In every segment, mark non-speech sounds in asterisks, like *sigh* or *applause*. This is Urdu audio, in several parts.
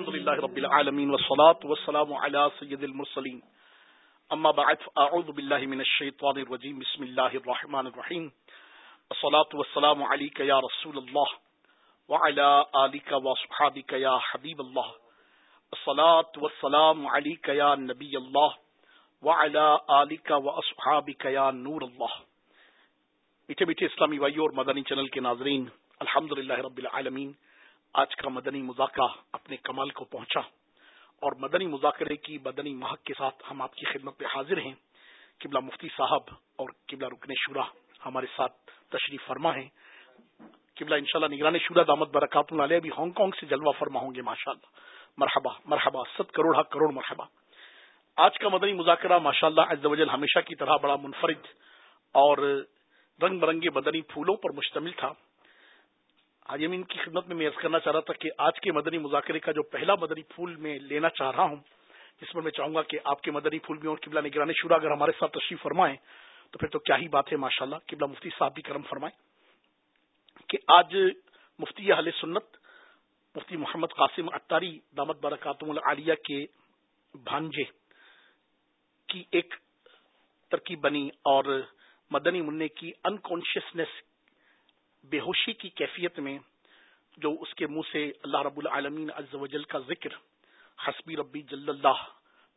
الحمد لله رب العالمين والصلاة والسلام على سيد المرسلين. أما بعد فأعوذ بالله من الشيطان الرجيم. بسم الله الرحمن الرحيم. الصلاة والسلام عليك يا رسول الله وعلى آلك وصحابك يا حبيب الله. الصلاة والسلام عليك يا نبي الله وعلى آلك وأصحابك يا نور الله. میٹھے میٹھے اسلامی بھائیوں اور مدنی چینل کے ناظرین الحمد رب العالمین آج کا مدنی مذاکرہ اپنے کمال کو پہنچا اور مدنی مذاکرے کی مدنی مہک کے ساتھ ہم آپ کی خدمت پہ حاضر ہیں۔ قبلہ مفتی صاحب اور قبلہ رکن شورا ہمارے ساتھ تشریف فرما ہے قبلہ انشاءاللہ نگران شورا دامت برکات علیہ ابھی ہانگ کانگ سے جلوہ فرما ہوں گے ماشاء اللہ مرحبا مرحبا، ست کروڑ کروڑ مرحبا۔ آج کا مدنی مذاکرہ ماشاء اللہ ہمیشہ کی طرح بڑا منفرد اور رنگ برنگے مدنی پھولوں پر مشتمل تھا۔ آج ان کی خدمت میں میں عرض کرنا چاہ رہا تھا کہ آج کے مدنی مذاکرے کا جو پہلا مدنی پھول میں لینا چاہ رہا ہوں، جس میں میں چاہوں گا کہ آپ کے مدنی پھول بھی اور قبلہ نگران شورا اگر ہمارے ساتھ تشریف فرمائیں، تو پھر تو کیا ہی بات ہے ماشاء اللہ قبلہ مفتی صاحب بھی کرم فرمائیں۔ کہ آج مفتی اہل سنت، مفتی محمد قاسم اتاری دامت برکاتم العالیہ کے بھانجے کی ایک ترکیب بنی اور مدنی منع کی انکانشیسنیس بے ہوشی کی کیفیت میں جو اس کے منہ سے اللہ رب العالمین عز و جل کا ذکر، حسبی ربی جل اللہ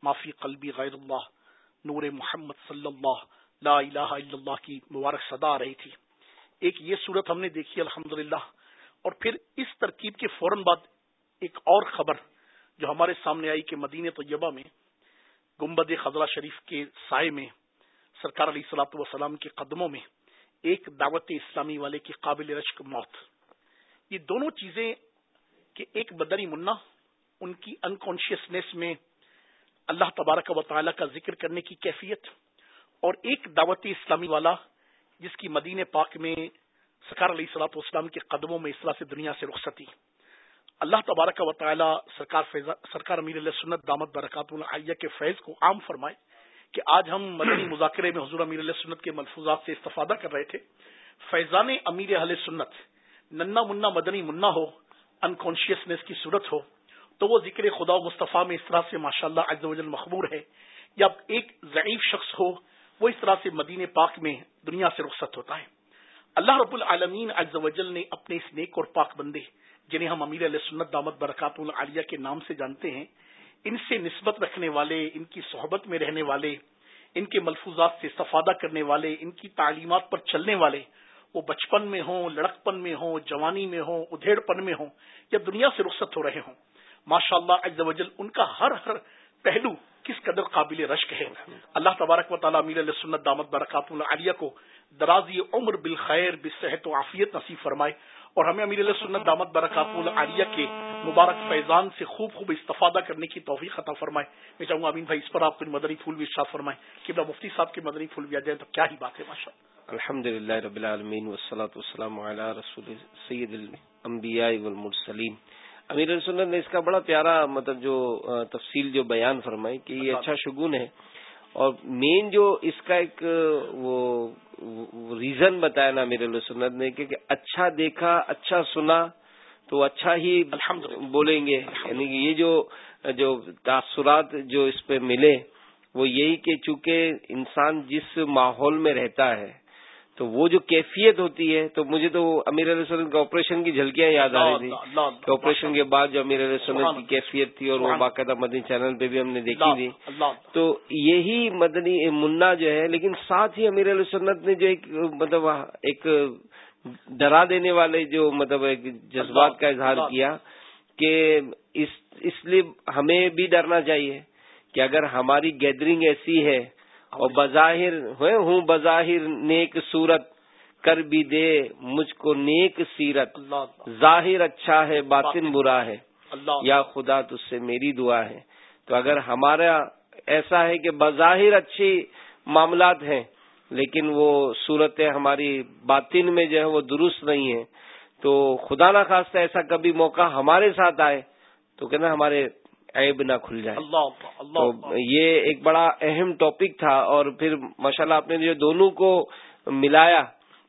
معافی قلبی غیر اللہ، نور محمد صلی اللہ، لا الہ الا اللہ کی مبارک صدا آ رہی تھی۔ ایک یہ صورت ہم نے دیکھی الحمد اور پھر اس ترکیب کے فوراً بعد ایک اور خبر جو ہمارے سامنے آئی کہ مدینہ طیبہ میں گمبد خزرہ شریف کے سائے میں سرکار علیہ سلاۃ وسلام کے قدموں میں ایک دعوت اسلامی والے کی قابل رشک موت۔ یہ دونوں چیزیں کہ ایک بدری منا ان کی انکانشیسنیس میں اللہ تبارک و تعالی کا ذکر کرنے کی کیفیت، اور ایک دعوت اسلامی والا جس کی مدین پاک میں سکار علیہ صلاح والسلام کے قدموں میں اصلاح سے دنیا سے رخصتی اللہ تبارک و تعالی سرکار سرکار امیر علیہ سنت دامت برکات العیہ کے فیض کو عام فرمائے۔ کہ آج ہم مدنی مذاکرے میں حضور امیر علیہ سنت کے ملفوظات سے استفادہ کر رہے تھے۔ فیضان امیر اہل سنت ننا منا مدنی منا ہو انکانشیسنیس کی صورت ہو، تو وہ ذکر خدا و مصطفیٰ میں اس طرح سے ماشاء اللہ مخبور ہے یا ایک ضعیف شخص ہو، وہ اس طرح سے مدین پاک میں دنیا سے رخصت ہوتا ہے۔ اللہ رب العالمین عز و جل نے اپنے اس نیک اور پاک بندے، جنہیں ہم امیر علیہ سنت دامت برکات العالیہ کے نام سے جانتے ہیں ان سے نسبت رکھنے والے، ان کی صحبت میں رہنے والے، ان کے ملفوظات سے استفادہ کرنے والے، ان کی تعلیمات پر چلنے والے، وہ بچپن میں ہوں، لڑکپن میں ہوں، جوانی میں ہوں ادھیڑ پن میں ہوں، یا دنیا سے رخصت ہو رہے ہوں ماشاء اللہ وجل ان کا ہر ہر پہلو کس قدر قابل رشک ہے۔ اللہ تبارک و تعالیٰ میر سنت دامت برکات العالیہ کو درازی عمر بالخیر بصحت و عافیت نصیب فرمائے۔ اور ہمیں امیر علیہ سنت دامت برکات العالیہ کے مبارک فیضان سے خوب خوب استفادہ کرنے کی توفیق عطا فرمائے۔ میں چاہوں گا امین بھائی اس پر آپ کو مدنی پھول بھی ارشاد فرمائے کہ مفتی صاحب کے مدنی پھول بھی آ جائیں تو کیا ہی بات ہے ماشاء الحمد للہ رب العالمین وسلاۃ والسلام علی رسول سید الانبیاء والمرسلین۔ امیر سنت نے اس کا بڑا پیارا مطلب جو تفصیل جو بیان فرمائی کہ یہ اچھا شگون ہے۔ اور مین جو اس کا ایک وہ ریزن بتایا نا میرے سنت نے کہ اچھا دیکھا اچھا سنا تو اچھا ہی بولیں گے۔ یعنی کہ یہ جو جو تاثرات جو اس پہ ملے وہ یہی کہ چونکہ انسان جس ماحول میں رہتا ہے تو وہ جو کیفیت ہوتی ہے تو مجھے تو امیر علیہ وسلم کے آپریشن کی جھلکیاں یاد آ رہی تھی کہ آپریشن کے بعد جو امیر علیہ وسلم کی کیفیت تھی اور وہ باقاعدہ مدنی چینل پہ بھی ہم نے دیکھی تھی۔ تو یہی مدنی منا جو ہے لیکن ساتھ ہی امیر علیہ سنت نے جو ایک مطلب ایک ڈرا دینے والے جو مطلب ایک جذبات کا اظہار کیا کہ اس لیے ہمیں بھی ڈرنا چاہیے کہ اگر ہماری گیدرنگ ایسی ہے اور بظاہر ہوں بظاہر نیک صورت کر بھی دے مجھ کو نیک سیرت۔ ظاہر اچھا ہے باطن برا ہے۔ یا خدا تج سے میری دعا ہے۔ تو اگر ہمارا ایسا ہے کہ بظاہر اچھی معاملات ہیں لیکن وہ صورتیں ہماری باطن میں جو ہے وہ درست نہیں ہے تو خدا نہ خاصہ ایسا کبھی موقع ہمارے ساتھ آئے تو کہنا ہمارے عیب نہ کھل جائے۔ اللہ اللہ تو یہ ایک بڑا اہم ٹاپک تھا اور پھر ماشاءاللہ آپ نے جو دونوں کو ملایا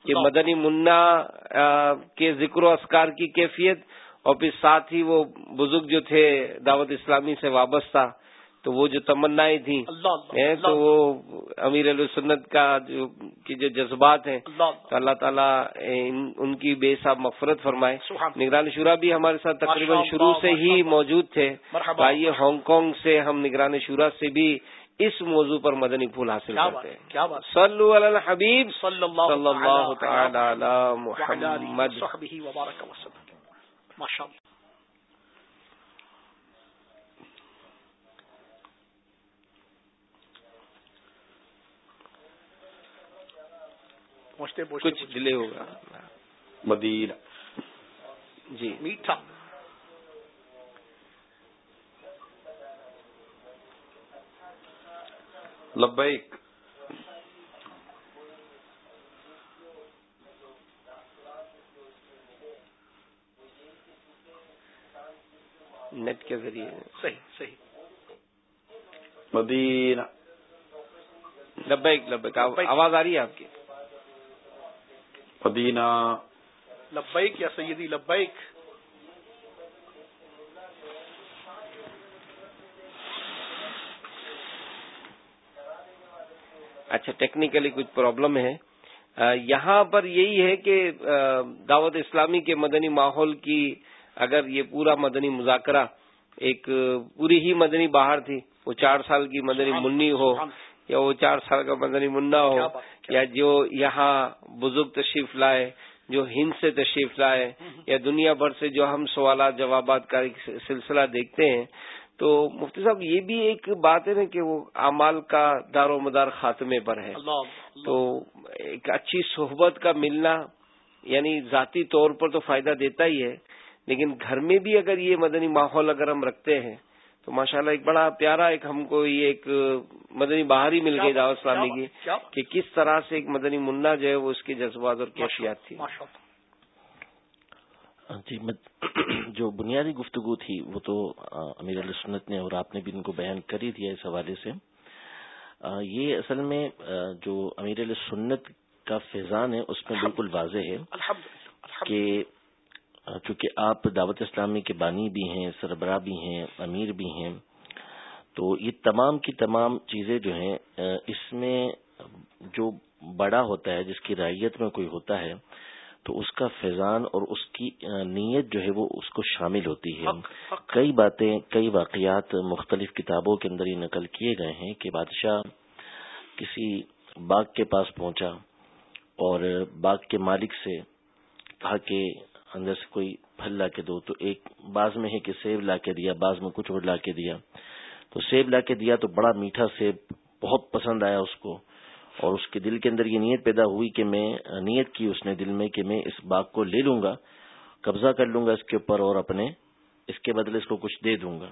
کہ مدنی منا کے ذکر و اسکار کی کیفیت اور پھر ساتھ ہی وہ بزرگ جو تھے دعوت اسلامی سے وابستہ تو وہ جو تمنائیں تھیں تو وہ امیر علیہ سنت کا جو کی جو جذبات ہیں تو اللہ تعالیٰ ان کی بے صاحب مفرت فرمائے۔ نگران شورا بھی ہمارے ساتھ تقریباً شروع سے ہی موجود تھے۔ آئیے ہانگ کانگ سے ہم نگران شورا سے بھی اس موضوع پر مدنی پھول حاصل کرتے ہیں۔ کیا بات۔ صلو علی الحبیب۔ صلی اللہ تعالی علی محمد۔ پہنچتے کچھ ڈیلے ہوگا مدینہ۔ جی۔ میٹھا۔ لبیک۔ نیٹ کے ذریعے۔ صحیح صحیح۔ مدینہ۔ لبیک لبیک۔ آواز آ رہی ہے آپ کی؟ مدینہ لبیک یا سیدی لبیک؟ اچھا ٹیکنیکلی کچھ پرابلم ہے۔ یہاں پر یہی ہے کہ دعوت اسلامی کے مدنی ماحول کی اگر یہ پورا مدنی مذاکرہ ایک پوری ہی مدنی باہر تھی وہ چار سال کی مدنی منی ہو۔ یا وہ چار سال کا مدنی منا ہو یا جو یہاں بزرگ تشریف لائے جو ہند سے تشریف لائے یا دنیا بھر سے جو ہم سوالات جوابات کا ایک سلسلہ دیکھتے ہیں تو مفتی صاحب یہ بھی ایک بات ہے نا کہ وہ اعمال کا دار و مدار خاتمے پر ہے۔ تو ایک اچھی صحبت کا ملنا یعنی ذاتی طور پر تو فائدہ دیتا ہی ہے لیکن گھر میں بھی اگر یہ مدنی ماحول اگر ہم رکھتے ہیں تو ماشاءاللہ ایک بڑا پیارا ایک ہم کو یہ ایک مدنی باہر ہی مل گئی دعوت اسلامی کی کہ کس طرح سے ایک مدنی منا جو ہے وہ اس کے جذبات اور کیفیات تھی۔ جی *clears throat* جو بنیادی گفتگو تھی وہ تو امیر علیہ سنت نے اور آپ نے بھی ان کو بیان کر ہی دیا اس حوالے سے۔ یہ اصل میں جو امیر علیہ سنت کا فیضان ہے اس میں بالکل واضح ہے کہ چونکہ آپ دعوت اسلامی کے بانی بھی ہیں سربراہ بھی ہیں امیر بھی ہیں تو یہ تمام کی تمام چیزیں جو ہیں اس میں جو بڑا ہوتا ہے جس کی رعیت میں کوئی ہوتا ہے تو اس کا فیضان اور اس کی نیت جو ہے وہ اس کو شامل ہوتی ہے۔ کئی باتیں کئی واقعات مختلف کتابوں کے اندر یہ نقل کیے گئے ہیں کہ بادشاہ کسی باغ کے پاس پہنچا اور باغ کے مالک سے کہا کہ اندر سے کوئی پھل لا کے دو تو ایک باز میں ہے کہ سیب لا کے دیا باز میں کچھ اور لا کے دیا۔ تو سیب لا کے دیا تو بڑا میٹھا سیب بہت پسند آیا اس کو۔ اور اس کے دل کے اندر یہ نیت پیدا ہوئی کہ میں، نیت کی اس نے دل میں کہ میں اس باغ کو لے لوں گا، قبضہ کر لوں گا اس کے اوپر اور اپنے اس کے بدلے اس کو کچھ دے دوں گا۔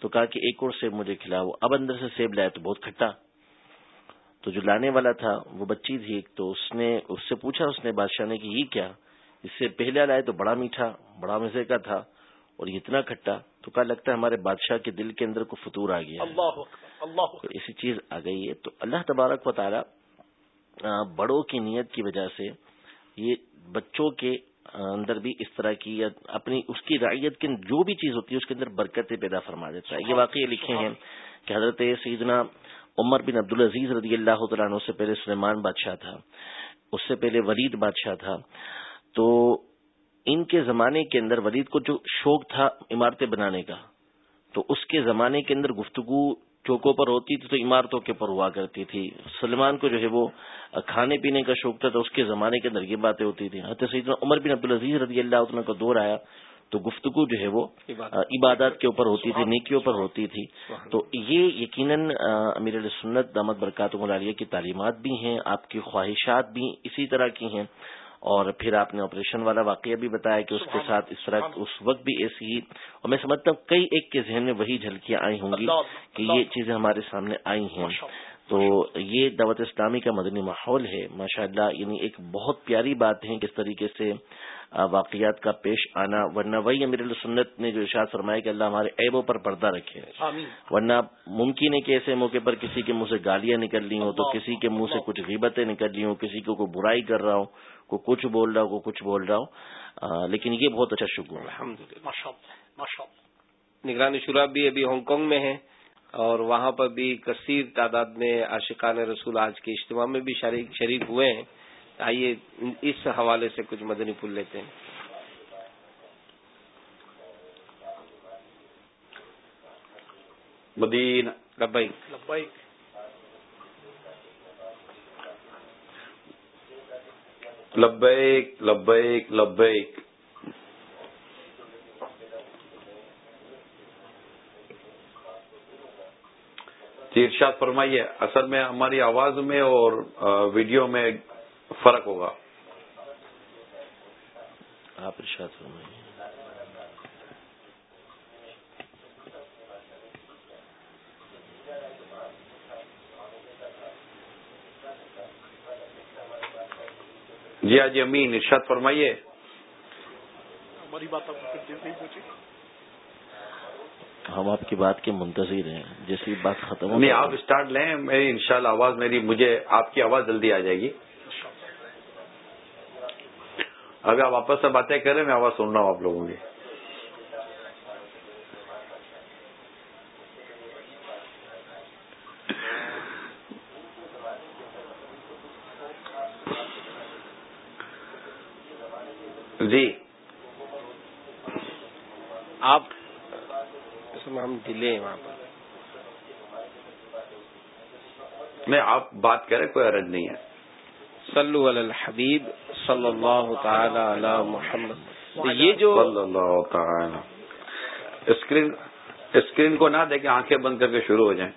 تو کہا کہ ایک اور سیب مجھے کھلاؤ۔ اب اندر سے سیب لایا تو بہت کھٹا۔ تو جو لانے والا تھا وہ بچی تھی تو اس نے، اس سے پوچھا اس نے بادشاہ نے کہ یہ کیا؟ اس سے پہلے لائے تو بڑا میٹھا بڑا مزے کا تھا اور اتنا کھٹا تو کیا لگتا ہے ہمارے بادشاہ کے دل کے اندر کو فطور آ گیا اللہ اللہ ایسی چیز آ گئی ہے۔ تو اللہ تبارک و تعالی بڑوں کی نیت کی وجہ سے یہ بچوں کے اندر بھی اس طرح کی یا اپنی اس کی رعیت کی جو بھی چیز ہوتی ہے اس کے اندر برکتیں پیدا فرما دیتا ہے۔ یہ واقعی لکھے ہیں کہ حضرت سیدنا عمر بن عبدالعزیز رضی اللہ تعالیٰ سے پہلے سلیمان بادشاہ تھا۔ اس سے پہلے ولید بادشاہ تھا۔ تو ان کے زمانے کے اندر ولید کو جو شوق تھا عمارتیں بنانے کا تو اس کے زمانے کے اندر گفتگو چوکوں پر ہوتی تھی تو عمارتوں کے پر ہوا کرتی تھی۔ سلمان کو جو ہے وہ کھانے پینے کا شوق تھا تو اس کے زمانے کے اندر یہ باتیں ہوتی تھی سیدنا عمر بن عبدالعزیز رضی اللہ عنہ کا دور آیا تو گفتگو جو ہے وہ عبادات کے اوپر ہوتی تھی نیکیوں پر ہوتی تھی۔ تو یہ یقیناً امیر سنت دامت برکات ملالیہ کی تعلیمات بھی ہیں آپ کی خواہشات بھی اسی طرح کی ہیں۔ اور پھر آپ نے آپریشن والا واقعہ بھی بتایا کہ اس کے ساتھ اس طرح اس وقت بھی ایسی ہی اور میں سمجھتا ہوں کئی ایک کے ذہن میں وہی جھلکیاں آئی ہوں گی کہ یہ چیزیں ہمارے سامنے آئی ہیں تو یہ دعوت اسلامی کا مدنی ماحول ہے۔ ماشاء اللہ یعنی ایک بہت پیاری بات ہے کس طریقے سے واقعات کا پیش آنا ورنہ وہی امیر السنت نے جو ارشاد فرمایا کہ اللہ ہمارے عیبوں پر پردہ رکھے۔ ورنہ ممکن ہے کہ ایسے موقع پر کسی کے منہ سے گالیاں نکل لی ہوں تو کسی کے منہ سے کچھ غیبتیں نکل لی ہوں کسی کو کوئی برائی کر رہا ہوں کو کچھ بول رہا ہو کو کچھ بول رہا ہو لیکن یہ بہت اچھا شکر للہ نگرانی شورا بھی ابھی ہانگ کانگ میں ہے اور وہاں پر بھی کثیر تعداد میں عاشقان رسول آج کے اجتماع میں بھی شریک ہوئے ہیں۔ آئیے اس حوالے سے کچھ مدنی پھول لیتے ہیں۔ مدین۔ لبئی لبیک۔ لبیک لبیک جی ارشاد فرمائیے اصل میں ہماری آواز میں اور ویڈیو میں فرق ہوگا۔ آپ ارشاد فرمائیے جی آج امین ارشاد فرمائیے۔ ہماری بات آپ کو نہیں پوچھی ہم آپ کی بات کے منتظر ہیں۔ جیسی بات ختم ہو نہیں آپ اسٹارٹ لیں میری انشاءاللہ آواز میری مجھے آپ کی آواز جلدی آ جائے گی۔ ابھی آپ آپس سے باتیں کریں میں آواز سن رہا ہوں آپ لوگوں کی۔ جی۔ آپ ہم دلے وہاں پر۔ نہیں آپ بات کریں کوئی عرض نہیں ہے۔ علی الحبیب۔ صلی اللہ تعالی علی محمد. یہ جو صلی اللہ تعالی. اسکرین اسکرین کو نہ دیکھیں آنکھیں بند کر کے شروع ہو جائیں۔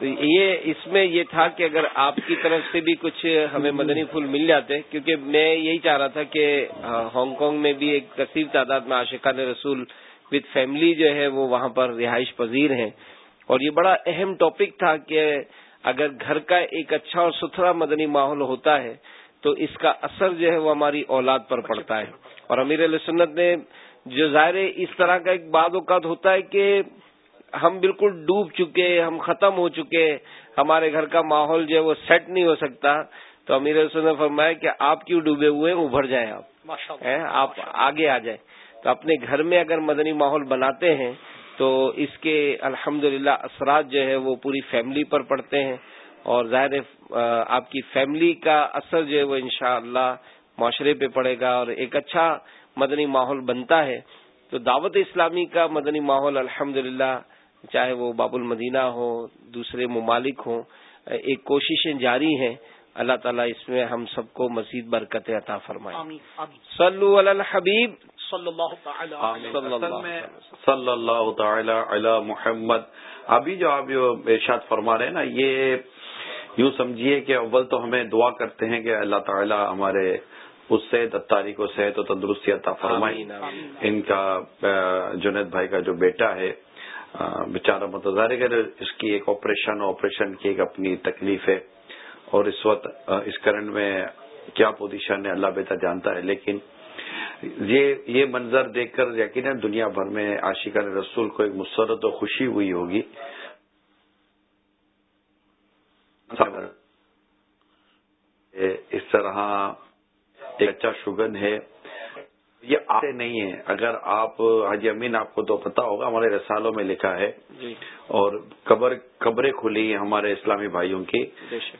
یہ اس میں یہ تھا کہ اگر آپ کی طرف سے بھی کچھ ہمیں مدنی پھول مل جاتے کیونکہ میں یہی چاہ رہا تھا کہ ہانگ کانگ میں بھی ایک کثیر تعداد میں عاشقان رسول وتھ فیملی جو ہے وہ وہاں پر رہائش پذیر ہیں۔ اور یہ بڑا اہم ٹاپک تھا کہ اگر گھر کا ایک اچھا اور ستھرا مدنی ماحول ہوتا ہے تو اس کا اثر جو ہے وہ ہماری اولاد پر پڑتا ہے۔ اور امیر علیہ سنت نے جو ظاہر اس طرح کا ایک بعد اوقات ہوتا ہے کہ ہم بالکل ڈوب چکے ہم ختم ہو چکے ہمارے گھر کا ماحول جو ہے وہ سیٹ نہیں ہو سکتا۔ تو امیر حسن نے فرمایا کہ آپ کیوں ڈوبے ہوئے ابھر جائیں آپ۔ آپ آگے آ جائیں۔ تو اپنے گھر میں اگر مدنی ماحول بناتے ہیں تو اس کے الحمد اثرات جو ہے وہ پوری فیملی پر پڑتے ہیں اور ظاہر آپ کی فیملی کا اثر جو ہے وہ انشاءاللہ معاشرے پہ پڑے گا اور ایک اچھا مدنی ماحول بنتا ہے۔ تو دعوت اسلامی کا مدنی ماحول الحمد چاہے وہ باب المدینہ ہو دوسرے ممالک ہوں ایک کوششیں جاری ہیں۔ اللہ تعالیٰ اس میں ہم سب کو مزید برکت عطا فرمائے۔ صلو علی الحبیب صلی اللہ تعالی صلی اللہ تعالی علی محمد. ابھی جو آپ ارشاد فرما رہے ہیں نا یہ یوں سمجھیے کہ اول تو ہمیں دعا کرتے ہیں کہ اللہ تعالی ہمارے اس سے دتاری کو صحت و تندرستی عطا فرمائی ان کا جنید بھائی کا جو بیٹا ہے بیچارہ متظاہر کر اس کی ایک آپریشن آپریشن کی ایک اپنی تکلیف ہے۔ اور اس وقت اس کرنٹ میں کیا پوزیشن ہے اللہ بہتر جانتا ہے لیکن یہ یہ منظر دیکھ کر یقیناً دنیا بھر میں عاشقان رسول کو ایک مسرت و خوشی ہوئی ہوگی۔ اس طرح ایک اچھا شگن ہے۔ یہ آپ نہیں ہے اگر آپ حاجی امین آپ کو تو پتا ہوگا ہمارے رسالوں میں لکھا ہے۔ جی۔ اور قبر قبریں کھلی ہمارے اسلامی بھائیوں کی۔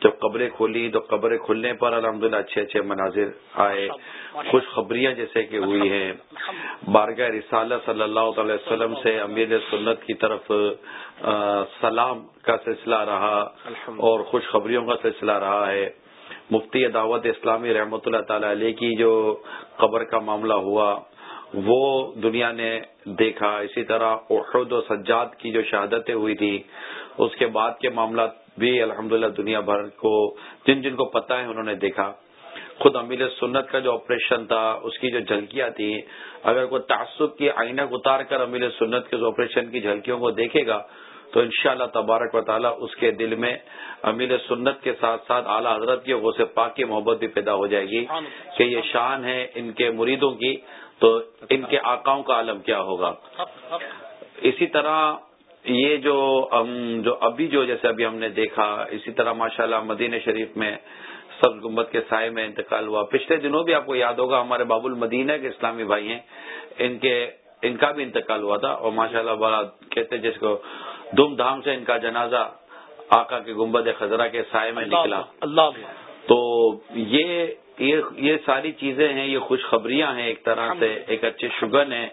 جب قبریں کھلی تو قبریں کھلنے پر الحمدللہ اچھے اچھے مناظر آئے۔ خوشخبریاں جیسے کہ ہوئی ہیں۔ بارگاہ رسالہ صلی اللہ تعالی وسلم سے امیر سنت کی طرف سلام کا سلسلہ رہا۔ اور خوشخبریوں کا سلسلہ رہا ہے۔ مفتی دعوت اسلامی رحمۃ اللہ تعالی علیہ کی جو قبر کا معاملہ ہوا، وہ دنیا نے دیکھا۔ اسی طرح احد و سجاد کی جو شہادتیں ہوئی تھی اس کے بعد کے معاملات بھی الحمدللہ دنیا بھر کو، جن جن کو پتہ ہے انہوں نے دیکھا۔ خود امیر سنت کا جو آپریشن تھا، اس کی جو جھلکیاں تھیں، اگر کوئی تعصب کی آئینہ اتار کر امیر سنت کے آپریشن کی جھلکیوں کو دیکھے گا تو انشاءاللہ تبارک و تعالی اس کے دل میں امیر سنت کے ساتھ ساتھ اعلیٰ حضرت کی غوث پاک کی محبت بھی پیدا ہو جائے گی کہ یہ شان ہے ان کے مریدوں کی تو ان کے آقاؤں کا عالم کیا ہوگا؟ اسی طرح یہ جو جو ابھی جو جیسے ابھی ہم نے دیکھا اسی طرح ماشاءاللہ مدینہ شریف میں سب گمبت کے سائے میں انتقال ہوا۔ پچھلے دنوں بھی آپ کو یاد ہوگا ہمارے باب المدینہ کے اسلامی بھائی ہیں ان کے ان کا بھی انتقال ہوا تھا اور ماشاء اللہ بڑا کہتے جس کو دھوم دھام سے ان کا جنازہ آقا کے گمبد خزرہ کے سائے میں نکلا۔ اللہ تو یہ یہ ساری چیزیں ہیں یہ خوشخبریاں ہیں ایک طرح سے ایک اچھے شگن ہیں۔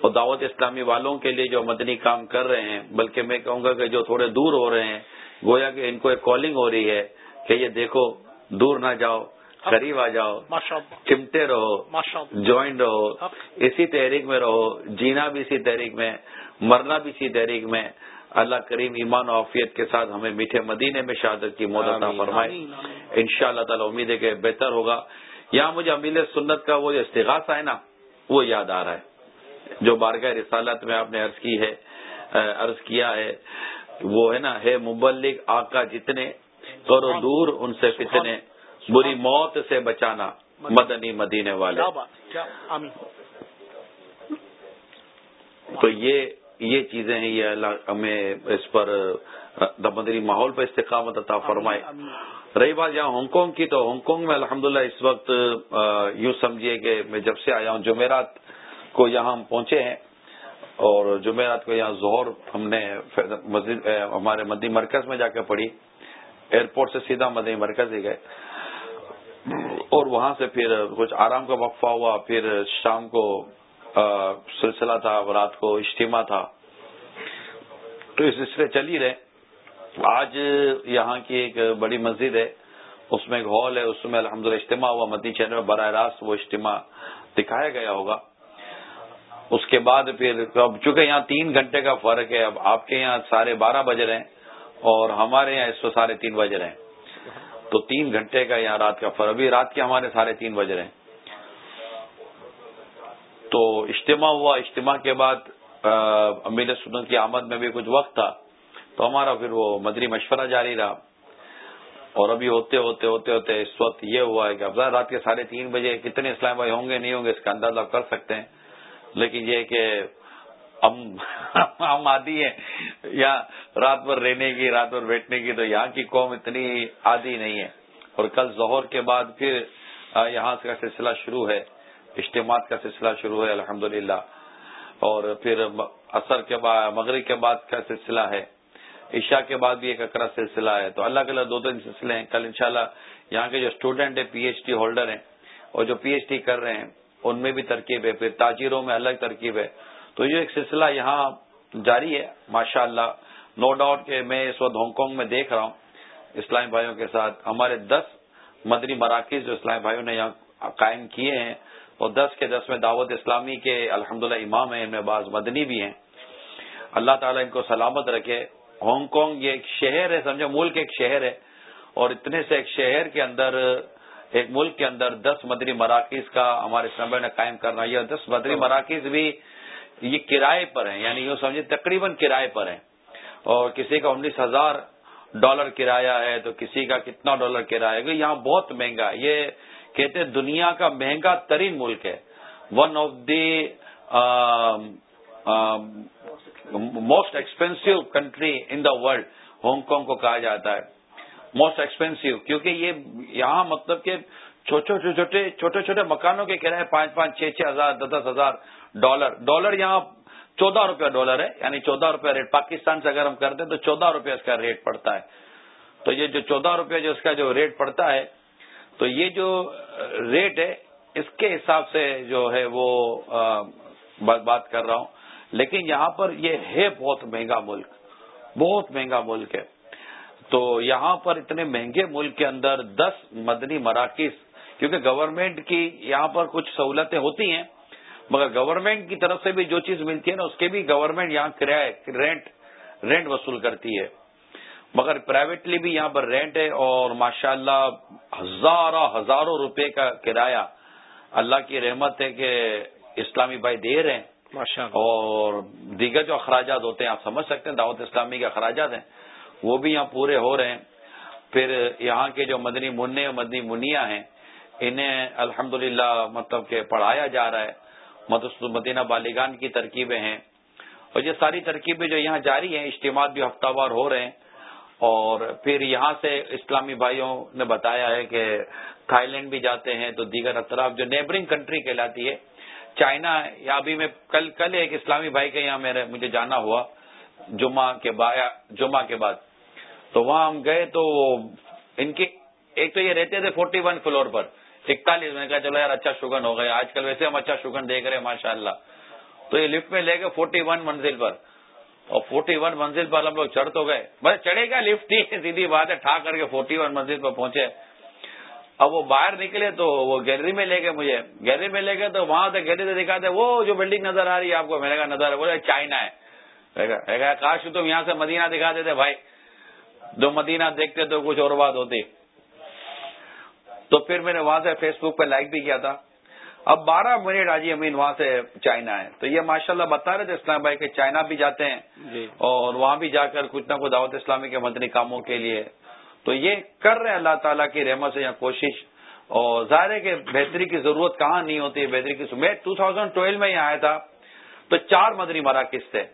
اور دعوت اسلامی والوں کے لیے جو مدنی کام کر رہے ہیں بلکہ میں کہوں گا کہ جو تھوڑے دور ہو رہے ہیں گویا کہ ان کو ایک کالنگ ہو رہی ہے کہ یہ دیکھو دور نہ جاؤ قریب آ جاؤ چمٹے رہو جوائنٹ رہو اسی تحریک میں رہو جینا بھی اسی تحریک میں مرنا بھی اسی تحریک میں۔ اللہ کریم ایمان و عافیت کے ساتھ ہمیں میٹھے مدینے میں شہادت کی موت فرمائے۔ ان شاء اللہ تعالی امید ہے کہ بہتر ہوگا۔ یہاں مجھے امیل سنت کا وہ استغاثہ ہے نا وہ یاد آ رہا ہے۔ جو بارگاہ رسالت میں آپ نے عرض کی ہے عرض کیا ہے وہ ہے نا ہے مبلک آقا جتنے کرو دور ان سے فتنے بری موت سے بچانا مدنی مدینے والے۔ تو یہ یہ چیزیں ہیں یہ اللہ ہمیں اس پر مدنی ماحول پر استقامت عطا فرمائے۔ رہی بات یہاں ہانگ کانگ کی تو ہانگ کانگ میں الحمدللہ اس وقت یوں سمجھیے کہ میں جب سے آیا ہوں جمعرات کو یہاں ہم پہنچے ہیں۔ اور جمعرات کو یہاں زہر ہم نے مسجد ہمارے مدی مرکز میں جا کے پڑھی۔ ایئرپورٹ سے سیدھا مدنی مرکز ہی گئے۔ اور وہاں سے پھر کچھ آرام کا وقفہ ہوا۔ پھر شام کو سلسلہ تھا رات کو اجتماع تھا۔ تو اس سلسلے چلی رہے۔ آج یہاں کی ایک بڑی مسجد ہے۔ اس میں ایک ہال ہے، اس میں الحمد اجتماع ہوا۔ مدنی چینل میں براہ راست وہ اجتماع دکھایا گیا ہوگا۔ اس کے بعد پھر اب چونکہ یہاں تین گھنٹے کا فرق ہے، اب آپ کے یہاں ساڑھے بارہ بج رہے ہیں اور ہمارے یہاں اس وقت ساڑھے تین بج رہے ہیں۔ تو تین گھنٹے کا یہاں رات کا فرق، ابھی رات کے ہمارے ساڑھے تین بج رہے ہیں۔ تو اجتماع ہوا۔ اجتماع کے بعد امیر سنت کی آمد میں بھی کچھ وقت تھا۔ تو ہمارا پھر وہ مدری مشورہ جاری رہا۔ اور ابھی ہوتے ہوتے ہوتے ہوتے اس وقت یہ ہوا ہے کہ افزار رات کے ساڑھے تین بجے کتنے اسلام بھائی ہوں گے، نہیں ہوں گے، اس کا اندازہ کر سکتے ہیں۔ لیکن یہ کہ ہم عادی ہیں۔ یا رات بھر رہنے کی، رات بھر بیٹھنے کی تو یہاں کی قوم اتنی عادی نہیں ہے۔ اور کل ظہر کے بعد پھر یہاں کا سلسلہ شروع ہے۔ اجتماع کا سلسلہ شروع ہے الحمد اور پھر اثر کے بعد، مغرب کے بعد کا سلسلہ ہے۔ عشاء کے بعد بھی ایک اکرا سلسلہ ہے۔ تو اللہ کے دو تین سلسلے ہیں۔ کل انشاءاللہ یہاں کے جو اسٹوڈنٹ ہیں پی ایچ ڈی ہولڈر ہیں، اور جو پی ایچ ڈی کر رہے ہیں، ان میں بھی ترکیب ہے۔ پھر تاجروں میں الگ ترکیب ہے۔ تو یہ ایک سلسلہ یہاں جاری ہے ماشاء اللہ نو ڈاؤٹ کہ میں اس وقت ہانگ کانگ میں دیکھ رہا ہوں اسلامی بھائیوں کے ساتھ۔ ہمارے دس مدنی مراکز جو اسلامی بھائیوں نے یہاں قائم کیے ہیں اور دس کے دس میں دعوت اسلامی کے الحمد امام ہیں ان میں بعض مدنی بھی ہیں۔ اللہ تعالیٰ ان کو سلامت رکھے۔ ہانگ کانگ یہ ایک شہر ہے، سمجھو، ملک ایک شہر ہے۔ اور اتنے سے ایک شہر کے اندر، ایک ملک کے اندر دس مدنی مراکز کا ہمارے اسلام نے قائم کرنا، یہ دس مدنی مراکز بھی یہ کرائے پر ہیں یعنی یوں سمجھے تقریباً کرائے پر ہیں۔ اور کسی کا انیس ہزار ڈالر کرایہ ہے تو کسی کا کتنا ڈالر کرایہ ہے یہاں بہت مہنگا یہ کہتے دنیا کا مہنگا ترین ملک ہے۔ One of the most expensive country in the world Hong Kong کو کہا جاتا ہے۔ موسٹ ایکسپینسو کیونکہ یہ یہاں مطلب کہ چھوٹے چھوٹے چھوٹے چھوٹے مکانوں کے کرایے پانچ پانچ، چھ چھ ہزار، دس دس ہزار ڈالر۔ ڈالر یہاں چودہ روپیہ ڈالر ہے یعنی چودہ روپیہ ریٹ۔ پاکستان سے اگر ہم کرتے ہیں تو چودہ روپیہ اس کا ریٹ پڑتا ہے۔ تو یہ جو چودہ روپیہ جو اس کا جو ریٹ پڑتا ہے تو یہ جو ریٹ ہے، اس کے حساب سے جو ہے وہ بات کر رہا ہوں۔ لیکن یہاں پر یہ ہے بہت مہنگا ملک، بہت مہنگا ملک ہے۔ تو یہاں پر اتنے مہنگے ملک کے اندر دس مدنی مراکز، کیونکہ گورنمنٹ کی یہاں پر کچھ سہولتیں ہوتی ہیں، مگر گورنمنٹ کی طرف سے بھی جو چیز ملتی ہے نا، اس کے بھی گورنمنٹ یہاں کرایہ رینٹ رینٹ وصول کرتی ہے۔ مگر پرائیویٹلی بھی یہاں پر رینٹ ہے اور ماشاء اللہ ہزاروں ہزاروں روپے کا کرایہ اللہ کی رحمت ہے کہ اسلامی بھائی دے رہے ہیں۔ اور دیگر جو اخراجات ہوتے ہیں آپ سمجھ سکتے ہیں دعوت اسلامی کے اخراجات ہیں وہ بھی یہاں پورے ہو رہے ہیں۔ پھر یہاں کے جو مدنی منع مدنی منیا ہیں انہیں الحمد مطلب کہ پڑھایا جا رہا ہے۔ مدینہ بالیگان کی ترکیبیں ہیں۔ اور یہ ساری ترکیبیں جو یہاں جاری ہیں اجتماع بھی ہفتہ وار ہو رہے ہیں۔ اور پھر یہاں سے اسلامی بھائیوں نے بتایا ہے کہ تھائی لینڈ بھی جاتے ہیں تو دیگر اطراف جو نیبرنگ کنٹری کہلاتی ہے، چائنا یا ابھی میں کل کل ایک اسلامی بھائی کے یہاں میرے، مجھے جانا ہوا جمعہ کے بعد جمعہ کے بعد۔ تو وہاں ہم گئے تو ان کے، ایک تو یہ رہتے تھے فورٹی ون فلور پر، اکتالیس۔ میں کہا چلو یار اچھا شگن ہو گیا، آج کل ویسے ہم اچھا شگن دیکھ رہے ہیں ماشاء اللہ تو یہ لفٹ میں لے گئے فورٹی ون منزل پر۔ اور فورٹی ون منزل پر ہم لوگ چڑھ تو گئے۔ بس چڑھے گا، لفٹ ہی سیدھی بات ہے ٹھا کر کے فورٹی ون منزل پر پہنچے۔ اب وہ باہر نکلے تو وہ گیلری میں لے گئے مجھے۔ گیلری میں لے گئے تو وہاں سے گیلری سے دکھاتے وہ جو بلڈنگ نظر آ رہی ہے آپ کو میرے کا نظر ہے بولے چائنا ہے۔ کاش تم یہاں سے مدینہ دکھا دیتے بھائی۔ جو مدینہ دیکھتے تو کچھ اور بات ہوتی۔ تو پھر میں نے وہاں سے فیس بک پہ لائک بھی کیا تھا۔ اب بارہ منٹ آجی امین وہاں سے چائنا ہے۔ تو یہ ماشاء اللہ بتا رہے تھے اسلام بھائی کہ چائنا بھی جاتے ہیں جی۔ اور وہاں بھی جا کر کچھ نہ کچھ دعوت اسلامی کے مدنی کاموں کے لیے۔ تو یہ کر رہے اللہ تعالیٰ کی رحمت سے یا کوشش۔ اور ظاہر ہے کہ بہتری کی ضرورت کہاں نہیں ہوتی ہے بہتری کی میں ٹو تھاؤزینڈ ٹویلو میں ہی آیا تھا۔ تو چار مدنی مراکز تھے۔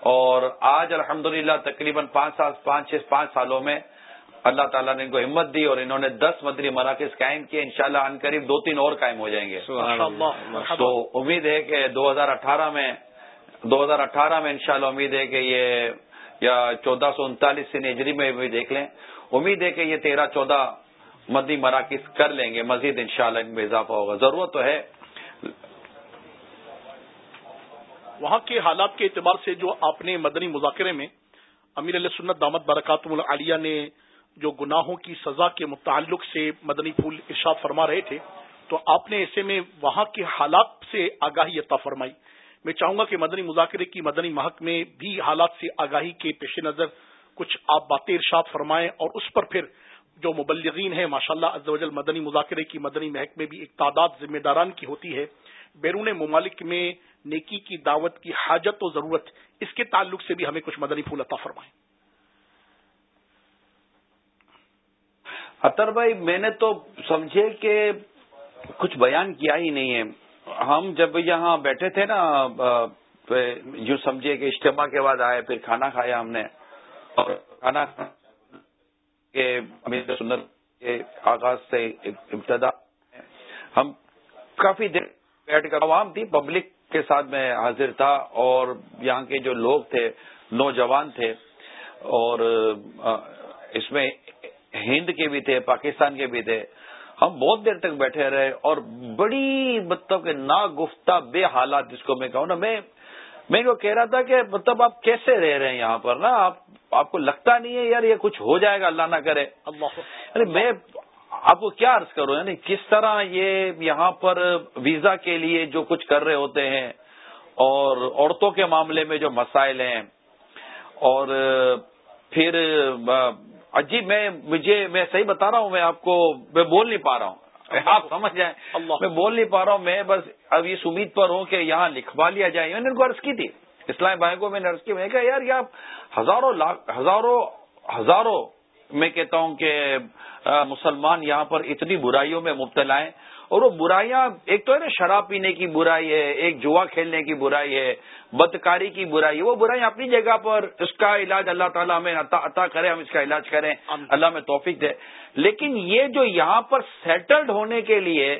اور آج الحمدللہ تقریباً پانچ سال پانچ چھ پانچ سالوں میں اللہ تعالیٰ نے ان کو ہمت دی اور انہوں نے دس مدری مراکز قائم کیے۔ انشاءاللہ شاء اللہ قریب دو تین اور قائم ہو جائیں گے۔ تو امید ہے کہ دو ہزار اٹھارہ میں دو ہزار اٹھارہ میں انشاءاللہ امید ہے کہ یہ یا چودہ سو انتالیس سے نجری میں بھی دیکھ لیں۔ امید ہے کہ یہ تیرہ چودہ مدنی مراکز کر لیں گے۔ مزید انشاءاللہ ان میں اضافہ ہوگا۔ ضرورت تو ہے۔ وہاں کے حالات کے اعتبار سے جو آپ نے مدنی مذاکرے میں امیر علیہ سنت دامت برکات العالیہ نے جو گناہوں کی سزا کے متعلق سے مدنی پھول ارشاد فرما رہے تھے، تو آپ نے ایسے میں وہاں کے حالات سے آگاہی عطا فرمائی۔ میں چاہوں گا کہ مدنی مذاکرے کی مدنی محک میں بھی حالات سے آگاہی کے پیش نظر کچھ آپ باتیں ارشاد فرمائیں اور اس پر پھر جو مبلغین ہیں ماشاء اللہ مدنی مذاکرے کی مدنی محک میں بھی ایک تعداد ذمہ داران کی ہوتی ہے۔ بیرون ممالک میں نیکی کی دعوت کی حاجت و ضرورت اس کے تعلق سے بھی ہمیں کچھ مدنی پھول عطا فرمائیں۔ اطر بھائی، میں نے تو سمجھے کہ کچھ بیان کیا ہی نہیں ہے۔ ہم جب یہاں بیٹھے تھے نا یوں سمجھے کہ اجتماع کے بعد آئے، پھر کھانا کھایا ہم نے۔ اور کھانا کے سنت کے آغاز سے ابتدا ہم کافی دیر بیٹھ کر عوام تھی، پبلک کے ساتھ میں حاضر تھا اور یہاں کے جو لوگ تھے، نوجوان تھے۔ اور اس میں ہند کے بھی تھے پاکستان کے بھی تھے۔ ہم بہت دیر تک بیٹھے رہے اور بڑی مطلب کہ نا گفتہ بے حالات جس کو میں کہوں نا میں میں وہ کہہ رہا تھا کہ مطلب آپ کیسے رہ رہے ہیں یہاں پر نا؟ آپ آپ کو لگتا نہیں ہے یار یہ کچھ ہو جائے گا اللہ نہ کرے۔ یعنی میں آپ کو کیا عرض کروں یعنی کس طرح یہ یہاں پر ویزا کے لیے جو کچھ کر رہے ہوتے ہیں اور عورتوں کے معاملے میں جو مسائل ہیں اور پھر عجیب میں مجھے میں صحیح بتا رہا ہوں میں آپ کو میں بول نہیں پا رہا ہوں۔ آپ سمجھ جائیں۔ میں بول نہیں پا رہا ہوں میں بس اب اس امید پر ہوں کہ یہاں لکھوا لیا جائے۔ میں نے ان کو عرض کی تھی۔ اسلام بھائی کو میں نے عرض کی۔ میں کہا یار یہ ہزاروں لاکھ ہزاروں ہزاروں میں کہتا ہوں کہ مسلمان یہاں پر اتنی برائیوں میں مبتلا ہیں۔ اور وہ برائیاں ایک تو ہے نا شراب پینے کی برائی ہے ایک جوا کھیلنے کی برائی ہے بدکاری کی برائی ہے وہ برائی اپنی جگہ پر اس کا علاج اللہ تعالیٰ ہمیں عطا کرے ہم اس کا علاج کریں اللہ میں توفیق دے۔ لیکن یہ جو یہاں پر سیٹلڈ ہونے کے لیے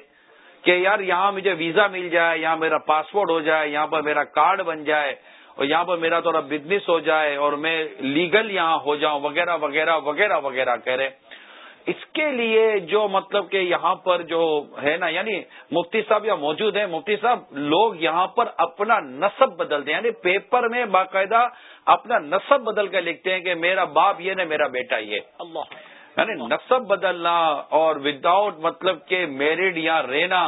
کہ یار یہاں مجھے ویزا مل جائے یہاں میرا پاسپورٹ ہو جائے یہاں پر میرا کارڈ بن جائے اور یہاں پر میرا تھوڑا بزنس ہو جائے اور میں لیگل یہاں ہو جاؤں وغیرہ وغیرہ وغیرہ وغیرہ کہہ رہے اس کے لیے جو مطلب کہ یہاں پر جو ہے نا یعنی مفتی صاحب یا موجود ہیں مفتی صاحب لوگ یہاں پر اپنا نصب بدلتے ہیں یعنی پیپر میں باقاعدہ اپنا نصب بدل کر لکھتے ہیں کہ میرا باپ یہ نہ میرا بیٹا یہ۔ اللہ۔ یعنی نصب بدلنا اور وداؤٹ مطلب کہ میرڈ یہاں رہنا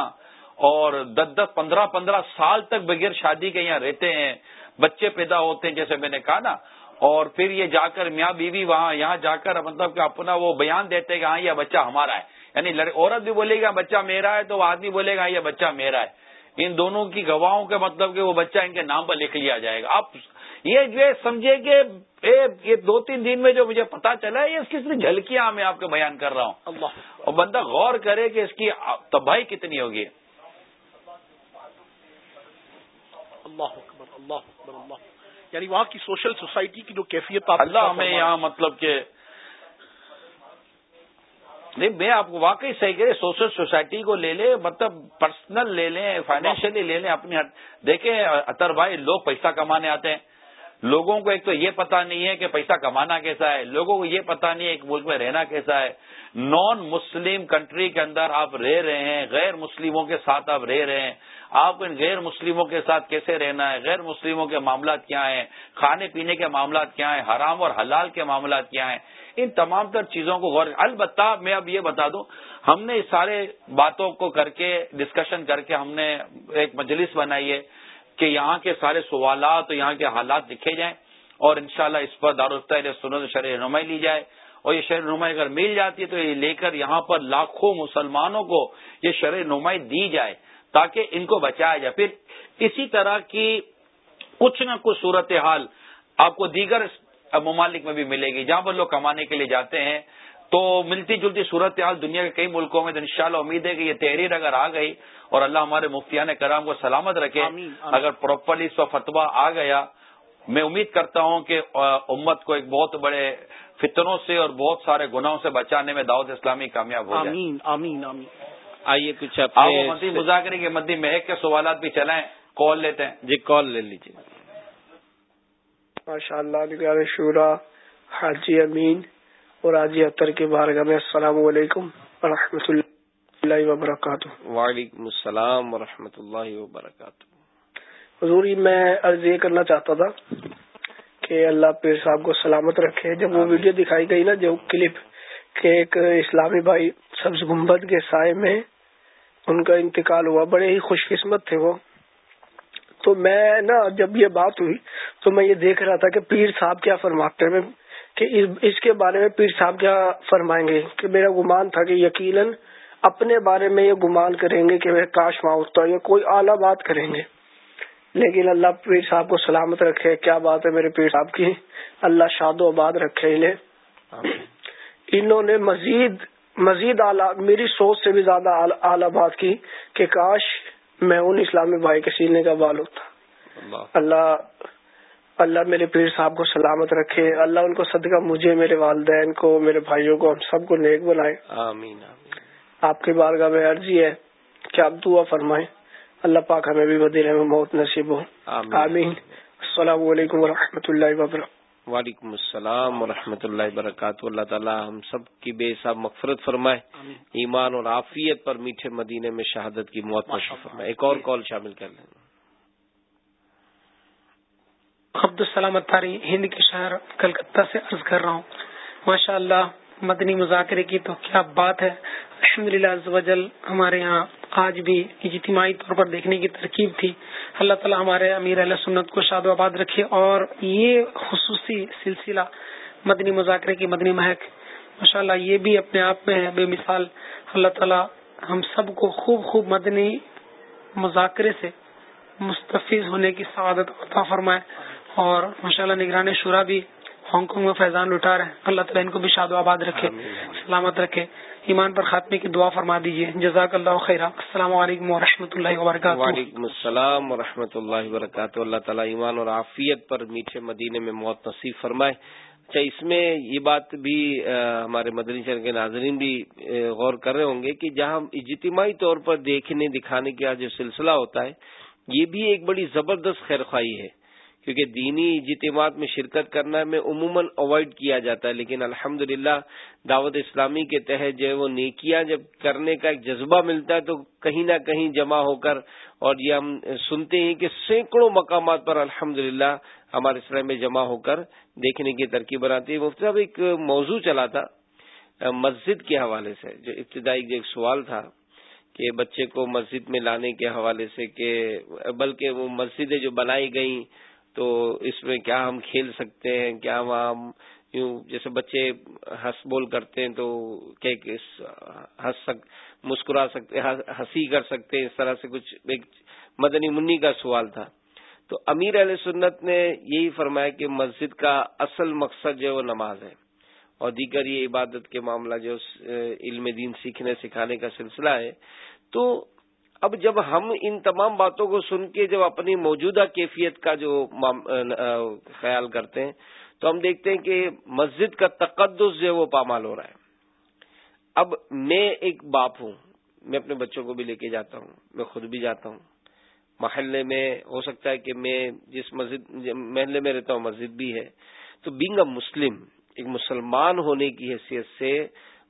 اور دس دس پندرہ پندرہ سال تک بغیر شادی کے یہاں رہتے ہیں بچے پیدا ہوتے ہیں جیسے میں نے کہا نا اور پھر یہ جا کر میاں بیوی وہاں یہاں جا کر مطلب کہ اپنا وہ بیان دیتے کہ ہاں یہ بچہ ہمارا ہے۔ یعنی عورت بھی بولے گا بچہ میرا ہے تو وہ آدمی بولے گا ہاں، یہ بچہ میرا ہے۔ ان دونوں کی گواہوں کے مطلب کہ وہ بچہ ان کے نام پر لکھ لیا جائے گا۔ آپ یہ جو سمجھے کہ یہ دو تین دن میں جو مجھے پتا چلا ہے یہ اس کی جھلکیاں میں آپ کو بیان کر رہا ہوں۔ اور بندہ غور کرے کہ اس کی تباہی کتنی ہوگی۔ اللہ اللہ اللہ۔ یعنی وہاں کی سوشل سوسائٹی کی جو کیفیت اللہ ہمیں یہاں مطلب کہ نہیں میں آپ کو واقعی صحیح کرے سوشل سوسائٹی کو لے لیں مطلب پرسنل لے لیں فائنینشلی لے لیں اپنی دیکھیں اتر بھائی لوگ پیسہ کمانے آتے ہیں۔ لوگوں کو ایک تو یہ پتا نہیں ہے کہ پیسہ کمانا کیسا ہے، لوگوں کو یہ پتا نہیں ہے ایک ملک میں رہنا کیسا ہے۔ نان مسلم کنٹری کے اندر آپ رہ رہے ہیں غیر مسلموں کے ساتھ آپ رہ رہے ہیں۔ آپ ان غیر مسلموں کے ساتھ کیسے رہنا ہے؟ غیر مسلموں کے معاملات کیا ہیں؟ کھانے پینے کے معاملات کیا ہیں؟ حرام اور حلال کے معاملات کیا ہیں؟ ان تمام تر چیزوں کو غور البتہ میں اب یہ بتا دوں، ہم نے اس سارے باتوں کو کر کے ڈسکشن کر کے ہم نے ایک مجلس بنائی ہے۔ کہ یہاں کے سارے سوالات اور یہاں کے حالات لکھے جائیں اور انشاءاللہ اس پر دارالفتہ سنت شرح رہنمائی لی جائے اور یہ شرح نمائی اگر مل جاتی ہے تو یہ لے کر یہاں پر لاکھوں مسلمانوں کو یہ شرح نمائی دی جائے تاکہ ان کو بچایا جائے۔ پھر اسی طرح کی کچھ نہ کچھ صورت حال آپ کو دیگر ممالک میں بھی ملے گی، جہاں پر لوگ کمانے کے لیے جاتے ہیں تو ملتی جلتی صورت حال دنیا کے کئی ملکوں میں تو انشاءاللہ امید ہے کہ یہ تحریر اگر آ گئی اور اللہ ہمارے مفتیان کرام کو سلامت رکھے آمین آمین۔ اگر پراپرلی اس کا فتوا آ گیا میں امید کرتا ہوں کہ امت کو ایک بہت بڑے فتنوں سے اور بہت سارے گناہوں سے بچانے میں دعوت اسلامی کامیاب ہو آمین آمین آمین۔ آئیے کچھ آپ مدی مذاکرے کے مدی مہک کے سوالات بھی چلائیں کال لیتے ہیں۔ جی کال لے لیجیے ماشاء اللہ شورا حاجی امین اور حاجی اطر کے بارگاہ میں السلام علیکم و رحمۃ اللہ وبرکاتہ۔ وعلیکم السلام و اللہ وبرکاتہ۔ حضور میں عرض یہ کرنا چاہتا تھا کہ اللہ پیر صاحب کو سلامت رکھے۔ جب وہ ویڈیو دکھائی گئی نا جو کلپ کہ ایک اسلامی بھائی سبز گنبد کے سائے میں ان کا انتقال ہوا بڑے ہی خوش قسمت تھے وہ۔ تو میں نا جب یہ بات ہوئی تو میں یہ دیکھ رہا تھا کہ پیر صاحب کیا فرماتے ہیں۔ کہ اس کے بارے میں پیر صاحب کیا فرمائیں گے کہ میرا گمان تھا کہ یقیناً اپنے بارے میں یہ گمان کریں گے کہ میں کاش ماؤتا یا کوئی اعلیٰ بات کریں گے۔ لیکن اللہ پیر صاحب کو سلامت رکھے۔ کیا بات ہے میرے پیر صاحب کی؟ اللہ شاد و آباد رکھے انہیں۔ انہوں نے مزید مزید میری سوچ سے بھی زیادہ اعلیٰ بات کی کہ کاش میں ان اسلامی بھائی کے سینے کا بال ہوتا۔ اللہ اللہ میرے پیر صاحب کو سلامت رکھے۔ اللہ ان کو صدقہ مجھے میرے والدین کو میرے بھائیوں کو ہم سب کو نیک بنائے۔ آمین آپ کی بارگاہ میں عرضی ہے کہ آپ دعا فرمائیں۔ اللہ پاک ہمیں بھی مدینہ میں موت نصیب ہو۔ آمین۔ السلام علیکم و اللہ وبرکاتہ۔ وعلیکم السلام و اللہ وبرکاتہ۔ اللہ تعالیٰ ہم سب کی بے حساب مغفرت فرمائے۔ ایمان اور عافیت پر میٹھے مدینے میں شہادت کی موت نصیب فرمائے۔ ایک اور کال شامل کر لیں۔ عبد السلام اتاری، ہند کے شہر کلکتہ سے عرض کر رہا ہوں۔ ماشاء اللہ مدنی مذاکرے کی تو کیا بات ہے۔ الحمد للہ ہمارے یہاں آج بھی اجتماعی طور پر دیکھنے کی ترکیب تھی۔ اللہ تعالیٰ ہمارے امیر علیہ سنت کو شاد و آباد رکھے اور یہ خصوصی سلسلہ مدنی مذاکرے کی مدنی مہک ماشاء اللہ یہ بھی اپنے آپ میں ہے۔ بے مثال، اللہ تعالیٰ ہم سب کو خوب خوب مدنی مذاکرے سے مستفیض ہونے کی سعادت عطا فرمائے۔ اور ماشاء اللہ نگران شورا بھی ہانگ کانگ میں فیضان لٹا رہے ہیں۔ اللہ تعالیٰ ان کو بھی شاد و آباد رکھے سلامت رکھے۔ ایمان پر خاتمے کی دعا فرما دیجیے جزاک اللہ خیر السلام علیکم و رحمۃ اللہ وبرکاتہ۔ وعلیکم السلام و رحمۃ اللہ وبرکاتہ۔ اللہ تعالیٰ ایمان اور عافیت پر میٹھے مدینے میں موت نصیب فرمائے۔ اچھا اس میں یہ بات بھی ہمارے مدنی چین کے ناظرین بھی غور کر رہے ہوں گے کہ جہاں اجتماعی طور پر دیکھنے دکھانے کا جو سلسلہ ہوتا ہے یہ بھی ایک بڑی زبردست خیر خواہی ہے۔ کیونکہ دینی اجتماعات میں شرکت کرنا میں عموماً اوائڈ کیا جاتا ہے، لیکن الحمد دعوت اسلامی کے تحت جو ہے وہ نیکیاں جب کرنے کا ایک جذبہ ملتا ہے تو کہیں نہ کہیں جمع ہو کر اور یہ ہم سنتے ہیں کہ سینکڑوں مقامات پر الحمد ہمارے اسلام میں جمع ہو کر دیکھنے کی ترکیب بناتی ہے۔ مفتی صاحب، ایک موضوع چلا تھا، مسجد کے حوالے سے، جو ابتدائی جو ایک سوال تھا کہ بچے کو مسجد میں لانے کے حوالے سے کہ بلکہ وہ مسجدیں جو بنائی گئیں تو اس میں کیا ہم کھیل سکتے ہیں، کیا ہم یوں جیسے بچے ہنس بول کرتے ہیں تو ہنس مسکرا سکتے ہنسی کر سکتے ہیں، اس طرح سے کچھ ایک مدنی منی کا سوال تھا۔ تو امیر علیہ سنت نے یہی فرمایا کہ مسجد کا اصل مقصد جو ہے وہ نماز ہے۔ اور دیگر یہ عبادت کے معاملہ جو علم دین سیکھنے، سکھانے کا سلسلہ ہے۔ تو اب جب ہم ان تمام باتوں کو سن کے جب اپنی موجودہ کیفیت کا جو خیال کرتے ہیں، تو ہم دیکھتے ہیں کہ مسجد کا تقدس جو ہے وہ پامال ہو رہا ہے۔ اب میں ایک باپ ہوں، میں اپنے بچوں کو بھی لے کے جاتا ہوں، میں خود بھی جاتا ہوں۔ محلے میں ہو سکتا ہے کہ میں جس مسجد محلے میں رہتا ہوں، مسجد بھی ہے۔ تو بینگ اے مسلم ایک مسلمان ہونے کی حیثیت سے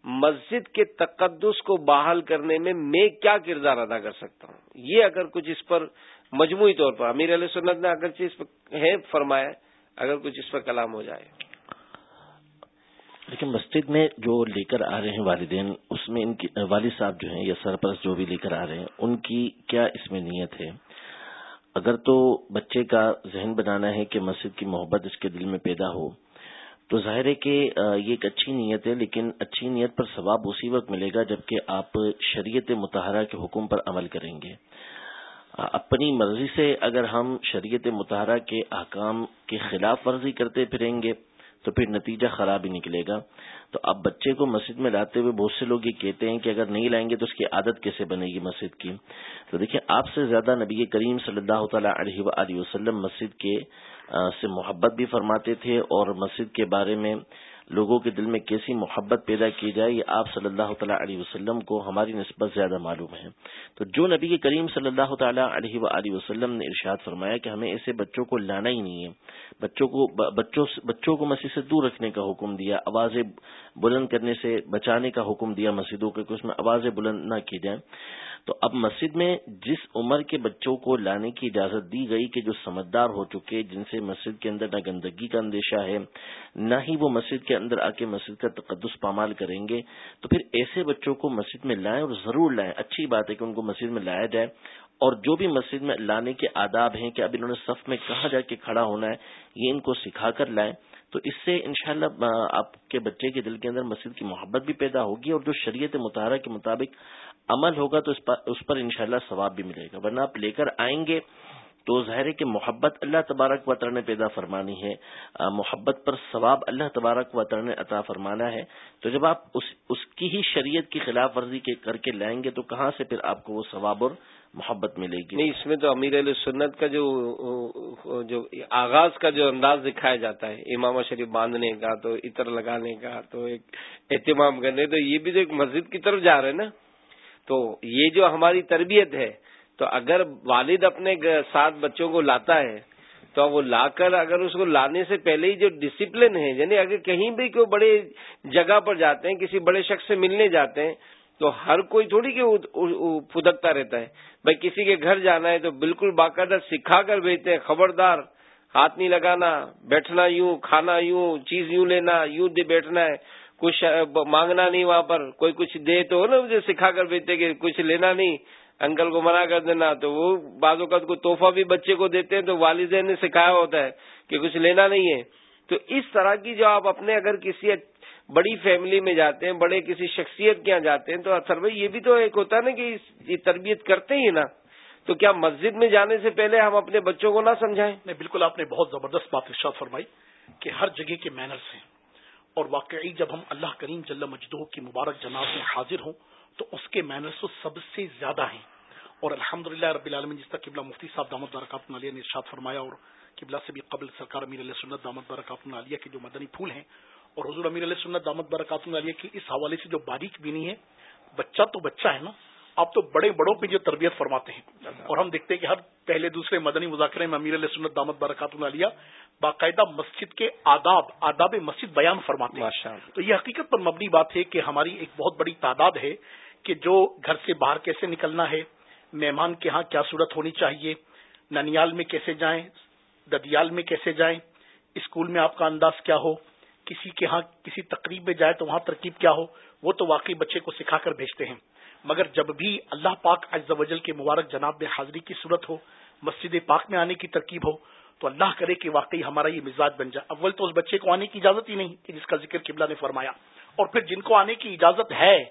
مسجد کے تقدس کو بحال کرنے میں میں کیا کردار ادا کر سکتا ہوں؟ یہ اگر کچھ اس پر مجموعی طور پر امیر علیہ سنت نے اگر چیز ہے، فرمایا، اگر کچھ اس پر کلام ہو جائے۔ لیکن مسجد میں جو لے کر آ رہے ہیں والدین، اس میں ان کی، والد صاحب جو ہیں یا سرپرست جو بھی لے کر آ رہے ہیں، ان کی کیا اس میں نیت ہے؟ اگر تو بچے کا ذہن بنانا ہے کہ مسجد کی محبت اس کے دل میں پیدا ہو تو ظاہر ہے کہ یہ ایک اچھی نیت ہے، لیکن اچھی نیت پر ثواب اسی وقت ملے گا جبکہ آپ شریعت متحرہ کے حکم پر عمل کریں گے۔ اپنی مرضی سے اگر ہم شریعت متحرہ کے احکام کی خلاف ورزی کرتے پھریں گے تو پھر نتیجہ خراب ہی نکلے گا۔ تو اب بچے کو مسجد میں لاتے ہوئے بہت سے لوگ یہ کہتے ہیں کہ اگر نہیں لائیں گے تو اس کی عادت کیسے بنے گی مسجد کی؟ تو دیکھیں، آپ سے زیادہ نبی کریم صلی اللہ تعالیٰ علیہ وسلم مسجد کے سے محبت بھی فرماتے تھے اور مسجد کے بارے میں لوگوں کے دل میں کیسی محبت پیدا کی جائے، یہ آپ صلی اللہ تعالیٰ علیہ وسلم کو ہماری نسبت زیادہ معلوم ہے۔ تو جو نبی کے کریم صلی اللہ تعالیٰ علیہ و وسلم نے ارشاد فرمایا کہ ہمیں ایسے بچوں کو لانا ہی نہیں ہے، بچوں کو، بچوں بچوں کو مسجد سے دور رکھنے کا حکم دیا، آوازیں بلند کرنے سے بچانے کا حکم دیا مسجدوں کے کہ اس میں آوازیں بلند نہ کی جائیں۔ تو اب مسجد میں جس عمر کے بچوں کو لانے کی اجازت دی گئی کہ جو سمجھدار ہو چکے، جن سے مسجد کے اندر نہ گندگی کا اندیشہ ہے، نہ ہی وہ مسجد کے اندر آ کے مسجد کا تقدس پامال کریں گے، تو پھر ایسے بچوں کو مسجد میں لائیں اور ضرور لائیں۔ اچھی بات ہے کہ ان کو مسجد میں لایا جائے۔ اور جو بھی مسجد میں لانے کے آداب ہیں، کہ اب انہوں نے صف میں کہاں جا کے کھڑا ہونا ہے، یہ ان کو سکھا کر لائیں۔ تو اس سے انشاءاللہ آپ کے بچے کے دل کے اندر مسجد کی محبت بھی پیدا ہوگی اور جو شریعت مطالعہ کے مطابق عمل ہوگا تو اس پر انشاءاللہ ثواب بھی ملے گا۔ ورنہ آپ لے کر آئیں گے تو ظاہر ہے کہ محبت اللہ تبارک و تعالی نے پیدا فرمانی ہے۔ محبت پر ثواب اللہ تبارک و تعالی نے عطا فرمانا ہے۔ تو جب آپ اس اس کی ہی شریعت کی خلاف ورزی کے کر کے لائیں گے تو کہاں سے پھر آپ کو وہ ثواب اور محبت ملے گی؟ نہیں، اس میں تو امیر علیہ سنت کا جو جو آغاز کا جو انداز دکھایا جاتا ہے، امام شریف باندھنے کا، تو عطر لگانے کا، تو ایک اہتمام کرنے تو یہ بھی تو ایک مسجد کی طرف جا رہے ہیں نا۔ تو یہ جو ہماری تربیت ہے تو اگر والد اپنے ساتھ بچوں کو لاتا ہے، تو وہ لا کر اگر اس کو لانے سے پہلے ہی جو ڈسپلن ہے یعنی اگر کہیں بھی کوئی بڑے جگہ پر جاتے ہیں، کسی بڑے شخص سے ملنے جاتے ہیں، تو ہر کوئی تھوڑی کہ پھدکتا رہتا ہے۔ بھائی، کسی کے گھر جانا ہے تو بالکل باقاعدہ سکھا کر بھیجتے ہیں، خبردار، ہاتھ نہیں لگانا، بیٹھنا یوں، کھانا یوں، چیز یوں لینا، یوں دے بیٹھنا ہے۔ کچھ مانگنا نہیں وہاں پر، کوئی کچھ دے تو نا مجھے سکھا کر بھیجتے کہ کچھ لینا نہیں۔ انکل کو منع کر دینا، تو وہ بعض اوقات کو تحفہ بھی بچے کو دیتے ہیں، تو والدین نے سکھایا ہوتا ہے کہ کچھ لینا نہیں ہے۔ تو اس طرح کی جو آپ اپنے اگر کسی بڑی فیملی میں جاتے ہیں، بڑے کسی شخصیت کے یہاں جاتے ہیں، تو اثر بھائی یہ بھی تو ایک ہوتا ہے نا کہ یہ تربیت کرتے ہی نا۔ تو کیا مسجد میں جانے سے پہلے ہم اپنے بچوں کو نہ سمجھائیں؟ نہیں، بالکل آپ نے بہت زبردست بات ارشاد فرمائی کہ ہر جگہ کے مینرس ہیں۔ اور واقعی جب ہم اللہ کریم جل مجدو کی مبارک جناب میں حاضر ہوں تو اس کے مینرس تو سب سے زیادہ ہیں۔ اور الحمد للہ رب العالمین جس طرح قبلہ مفتی صاحب دامت برکات علیہ نے ارشاد فرمایا اور قبلہ سے بھی قبل سرکار امیر علیہ سنت دامت برکات علیہ کے جو مدنی پھول ہیں اور حضور امیر علیہ سنت دامت برکات علیہ کی اس حوالے سے جو باریک بینی ہے بچہ تو بچہ ہے نا آپ تو بڑے بڑوں پہ جو تربیت فرماتے ہیں۔ اور ہم دیکھتے ہیں کہ ہر پہلے دوسرے مدنی مذاکرے میں امیر علیہ سنت دامت برکات علیہ باقاعدہ مسجد کے آداب آداب مسجد بیان فرماتے ہیں۔ تو یہ حقیقت پر مبنی بات ہے کہ ہماری ایک بہت بڑی تعداد ہے کہ جو گھر سے باہر کیسے نکلنا ہے، مہمان کے ہاں کیا صورت ہونی چاہیے، ننیال میں کیسے جائیں، ددیال میں کیسے جائیں، اسکول میں آپ کا انداز کیا ہو، کسی کے ہاں کسی تقریب میں جائے تو وہاں ترکیب کیا ہو، وہ تو واقعی بچے کو سکھا کر بھیجتے ہیں۔ مگر جب بھی اللہ پاک عز و جل کے مبارک جناب میں حاضری کی صورت ہو، مسجد پاک میں آنے کی ترکیب ہو، تو اللہ کرے کہ واقعی ہمارا یہ مزاج بن جائے۔ اول تو اس بچے کو آنے کی اجازت ہی نہیں کہ جس کا ذکر قبلہ نے فرمایا۔ اور پھر جن کو آنے کی اجازت ہے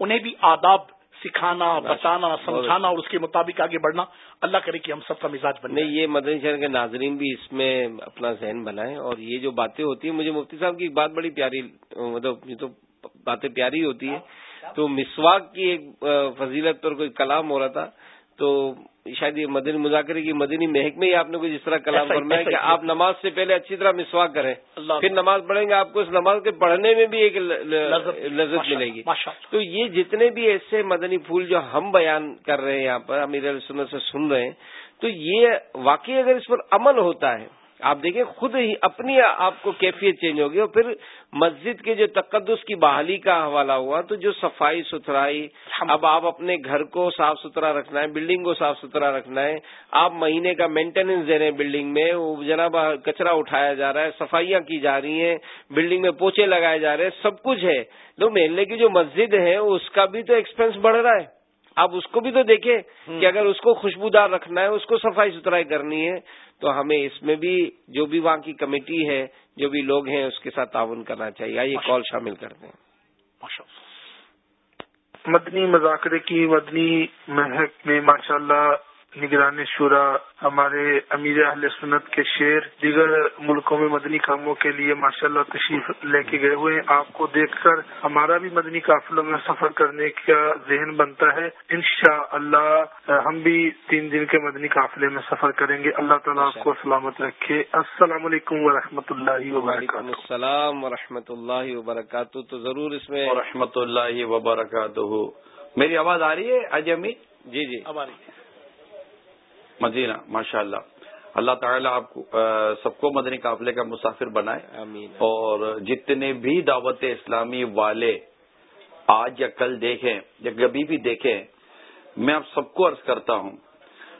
انہیں بھی آداب سکھانا بچانا سمجھانا اور اس کے مطابق آگے بڑھنا۔ اللہ کرے کہ ہم سب کا مزاج بنے یہ مدنی شہر کے ناظرین بھی اس میں اپنا ذہن بنائیں اور یہ جو باتیں ہوتی ہیں مجھے مفتی صاحب کی بات بڑی پیاری مطلب یہ تو باتیں پیاری ہوتی ہیں۔ تو مسواک کی ایک فضیلت پر کوئی کلام ہو رہا تھا تو شاید یہ مدنی مذاکرے کی مدنی مہک میں ہی آپ نے کوئی جس طرح کلام فرمایا کہ آپ نماز سے پہلے اچھی طرح مسواک کریں پھر نماز پڑھیں گے آپ کو اس نماز کے پڑھنے میں بھی ایک لذت ملے گی۔ تو یہ جتنے بھی ایسے مدنی پھول جو ہم بیان کر رہے ہیں یہاں پر امیر علیہ سنت سے سن رہے ہیں تو یہ واقعی اگر اس پر عمل ہوتا ہے آپ دیکھیں خود ہی اپنی آپ کو کیفیت چینج ہوگی اور پھر مسجد کے جو تقدس کی بحالی کا حوالہ ہوا تو جو صفائی ستھرائی اب آپ اپنے گھر کو صاف ستھرا رکھنا ہے بلڈنگ کو صاف ستھرا رکھنا ہے آپ مہینے کا مینٹیننس دے رہے ہیں بلڈنگ میں جناب کچرا اٹھایا جا رہا ہے صفائیاں کی جا رہی ہیں بلڈنگ میں پوچھے لگائے جا رہے ہیں سب کچھ ہے۔ تو محلے کی جو مسجد ہے اس کا بھی تو ایکسپینس بڑھ رہا ہے۔ آپ اس کو بھی تو دیکھیں کہ اگر اس کو خوشبودار رکھنا ہے اس کو صفائی ستھرائی کرنی ہے تو ہمیں اس میں بھی جو بھی وہاں کی کمیٹی ہے جو بھی لوگ ہیں اس کے ساتھ تعاون کرنا چاہیے۔ آئیے کال شامل کرتے ہیں۔ مدنی مذاکرے کی مدنی مہک میں ماشاء اللہ نگران شورا ہمارے امیر اہل سنت کے شیر دیگر ملکوں میں مدنی کاموں کے لیے ماشاء اللہ تشریف لے کے گئے ہوئے ہیں آپ کو دیکھ کر ہمارا بھی مدنی قافلوں میں سفر کرنے کا ذہن بنتا ہے۔ انشاء اللہ ہم بھی تین دن کے مدنی قافلے میں سفر کریں گے۔ اللہ تعالیٰ آپ کو سلامت رکھے۔ السلام علیکم و رحمۃ اللہ وبرکاتہ السلام و رحمۃ اللہ وبرکاتہ۔ تو ضرور اس میں رحمۃ اللہ وبرکاتہ۔ میری آواز آ رہی ہے؟ اجمی جی جی مدینہ ماشاء اللہ اللہ تعالیٰ آپ کو سب کو مدنی قافلے کا مسافر بنائے۔ آمین۔ اور جتنے بھی دعوت اسلامی والے آج یا کل دیکھیں یا کبھی بھی دیکھیں میں آپ سب کو عرض کرتا ہوں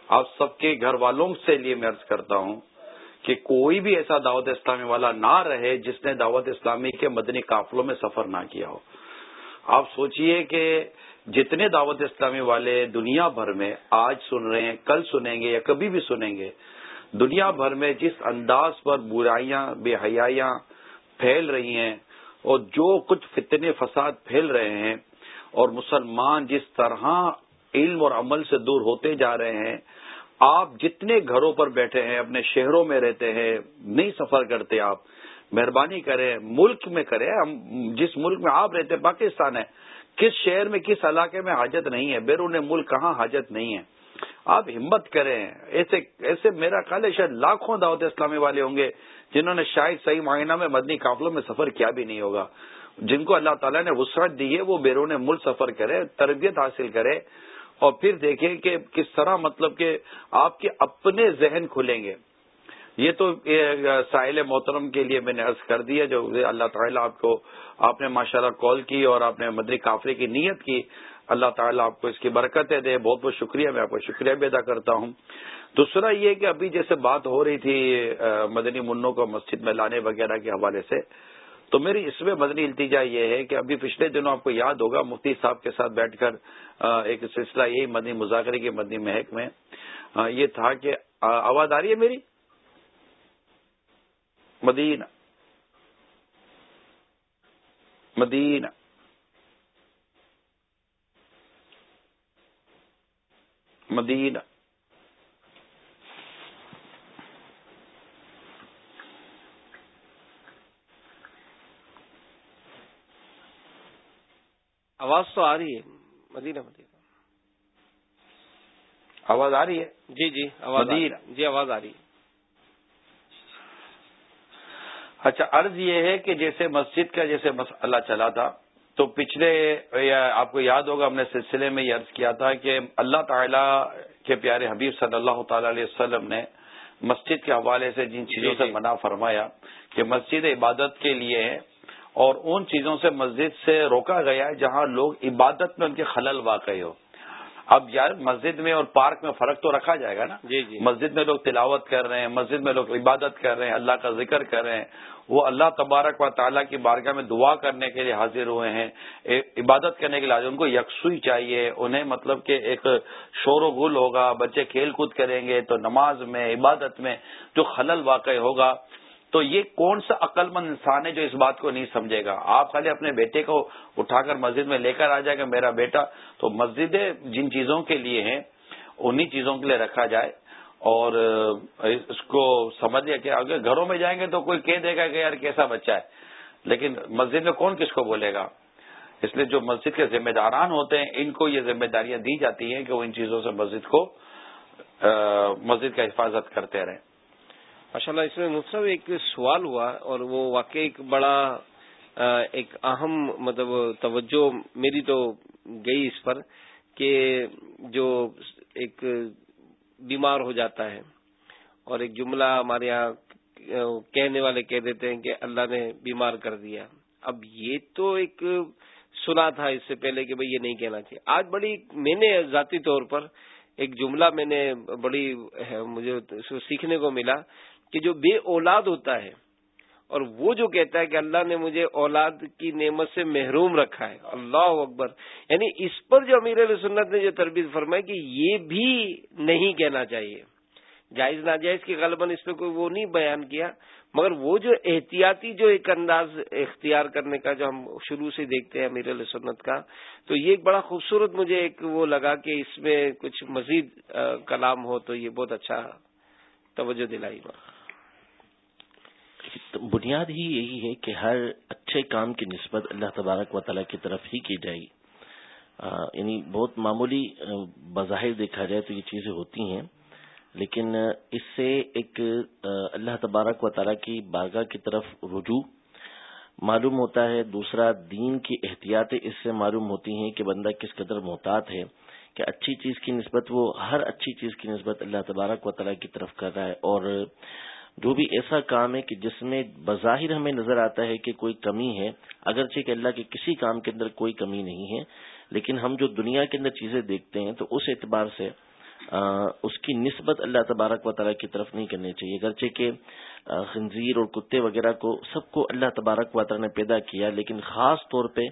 آپ سب کے گھر والوں سے لیے میں عرض کرتا ہوں کہ کوئی بھی ایسا دعوت اسلامی والا نہ رہے جس نے دعوت اسلامی کے مدنی قافلوں میں سفر نہ کیا ہو۔ آپ سوچئے کہ جتنے دعوت اسلامی والے دنیا بھر میں آج سن رہے ہیں، کل سنیں گے یا کبھی بھی سنیں گے، دنیا بھر میں جس انداز پر برائیاں، بے حیاں پھیل رہی ہیں اور جو کچھ فتنے فساد پھیل رہے ہیں اور مسلمان جس طرح علم اور عمل سے دور ہوتے جا رہے ہیں، آپ جتنے گھروں پر بیٹھے ہیں، اپنے شہروں میں رہتے ہیں، نہیں سفر کرتے آپ، مہربانی کریں، ملک میں کریں، ہم جس ملک میں آپ رہتے، پاکستان ہے کس شہر میں کس علاقے میں حاجت نہیں ہے بیرون ملک کہاں حاجت نہیں ہے۔ آپ ہمت کریں۔ ایسے ایسے میرا خیال ہے شاید لاکھوں دعوت اسلامی والے ہوں گے جنہوں نے شاید صحیح معائنہ میں مدنی قافلوں میں سفر کیا بھی نہیں ہوگا۔ جن کو اللہ تعالیٰ نے وسعت دی ہے وہ بیرون ملک سفر کرے تربیت حاصل کرے اور پھر دیکھیں کہ کس طرح مطلب کہ آپ کے اپنے ذہن کھلیں گے۔ یہ تو ساحل محترم کے لیے میں نے عرض کر دیا، جو اللہ تعالیٰ آپ کو، آپ نے ماشاءاللہ کال کی اور آپ نے مدری کافرے کی نیت کی، اللہ تعالیٰ آپ کو اس کی برکتیں دے۔ بہت بہت شکریہ، میں آپ کو شکریہ بھی ادا کرتا ہوں۔ دوسرا یہ کہ ابھی جیسے بات ہو رہی تھی مدنی منوں کو مسجد میں لانے وغیرہ کے حوالے سے، تو میری اس میں مدنی التجا یہ ہے کہ ابھی پچھلے دنوں آپ کو یاد ہوگا، مفتی صاحب کے ساتھ بیٹھ کر ایک سلسلہ یہی مدنی مذاکرے کی مدنی مہک میں یہ تھا کہ آواز آ رہی ہے میری؟ مدینہ۔ مدینہ۔ مدینہ۔ آواز تو آ رہی ہے۔ مدینہ مدینہ۔ آواز آ رہی ہے؟ جی جی آواز جی آواز آ رہی ہے۔ اچھا عرض یہ ہے کہ جیسے مسجد کا جیسے مسئلہ چلا تھا تو پچھلے آپ کو یاد ہوگا ہم نے سلسلے میں یہ عرض کیا تھا کہ اللہ تعالی کے پیارے حبیب صلی اللہ تعالی علیہ وسلم نے مسجد کے حوالے سے جن چیزوں سے جی، جی۔ منع فرمایا کہ مسجد عبادت کے لیے ہے اور ان چیزوں سے مسجد سے روکا گیا ہے جہاں لوگ عبادت میں ان کے خلل واقع ہو اب یار مسجد میں اور پارک میں فرق تو رکھا جائے گا نا؟ جی جی۔ مسجد میں لوگ تلاوت کر رہے ہیں مسجد میں لوگ عبادت کر رہے ہیں اللہ کا ذکر کر رہے ہیں۔ وہ اللہ تبارک و تعالیٰ کی بارگاہ میں دعا کرنے کے لیے حاضر ہوئے ہیں۔ عبادت کرنے کے لیے ان کو یکسوئی چاہیے۔ انہیں مطلب کہ ایک شور و غل ہوگا بچے کھیل کود کریں گے تو نماز میں عبادت میں جو خلل واقع ہوگا تو یہ کون سا عقل مند انسان ہے جو اس بات کو نہیں سمجھے گا؟ آپ خالی اپنے بیٹے کو اٹھا کر مسجد میں لے کر آ جائے گا میرا بیٹا، تو مسجدیں جن چیزوں کے لیے ہیں، انہی چیزوں کے لیے رکھا جائے اور اس کو سمجھ لیا کہ اگر گھروں میں جائیں گے تو کوئی کہہ دے گا کہ یار کیسا بچہ ہے۔ لیکن مسجد میں کون کس کو بولے گا؟ اس لیے جو مسجد کے ذمہ داران ہوتے ہیں، ان کو یہ ذمہ داریاں دی جاتی ہیں کہ وہ ان چیزوں سے مسجد کو مسجد کا حفاظت کرتے رہیں۔ ماشاء اللہ اس میں مفصل ایک سوال ہوا اور وہ واقعی ایک بڑا ایک اہم مطلب توجہ میری تو گئی اس پر کہ جو ایک بیمار ہو جاتا ہے اور ایک جملہ ہمارے یہاں کہنے والے کہہ دیتے ہیں کہ اللہ نے بیمار کر دیا۔ اب یہ تو ایک سنا تھا اس سے پہلے کہ بھائی یہ نہیں کہنا چاہیے۔ آج بڑی میں نے ذاتی طور پر ایک جملہ میں نے بڑی، مجھے سیکھنے کو ملا کہ جو بے اولاد ہوتا ہے اور وہ جو کہتا ہے کہ اللہ نے مجھے اولاد کی نعمت سے محروم رکھا ہے، اللہ اکبر۔ یعنی اس پر جو امیر علیہ سنت نے جو تربیت فرمائی کہ یہ بھی نہیں کہنا چاہیے۔ جائز ناجائز کی غلباً اس پہ کوئی وہ نہیں بیان کیا، مگر وہ جو احتیاطی جو ایک انداز اختیار کرنے کا جو ہم شروع سے دیکھتے ہیں امیر علیہ سنت کا، تو یہ ایک بڑا خوبصورت مجھے ایک وہ لگا کہ اس میں کچھ مزید کلام ہو تو یہ بہت اچھا توجہ دلائی۔ بات بنیاد ہی یہی ہے کہ ہر اچھے کام کی نسبت اللہ تبارک و تعالیٰ کی طرف ہی کی جائے۔ یعنی بہت معمولی بظاہر دیکھا جائے تو یہ چیزیں ہوتی ہیں، لیکن اس سے ایک اللہ تبارک و تعالیٰ کی بارگاہ کی طرف رجوع معلوم ہوتا ہے۔ دوسرا، دین کی احتیاطیں اس سے معلوم ہوتی ہیں کہ بندہ کس قدر محتاط ہے، کہ اچھی چیز کی نسبت وہ، ہر اچھی چیز کی نسبت اللہ تبارک و تعالیٰ کی طرف کر رہا ہے۔ اور جو بھی ایسا کام ہے کہ جس میں بظاہر ہمیں نظر آتا ہے کہ کوئی کمی ہے، اگرچہ کہ اللہ کے کسی کام کے اندر کوئی کمی نہیں ہے، لیکن ہم جو دنیا کے اندر چیزیں دیکھتے ہیں، تو اس اعتبار سے اس کی نسبت اللہ تبارک و تعالیٰ کی طرف نہیں کرنی چاہیے۔ اگرچہ کہ خنزیر اور کتے وغیرہ کو سب کو اللہ تبارک و تعالیٰ نے پیدا کیا، لیکن خاص طور پہ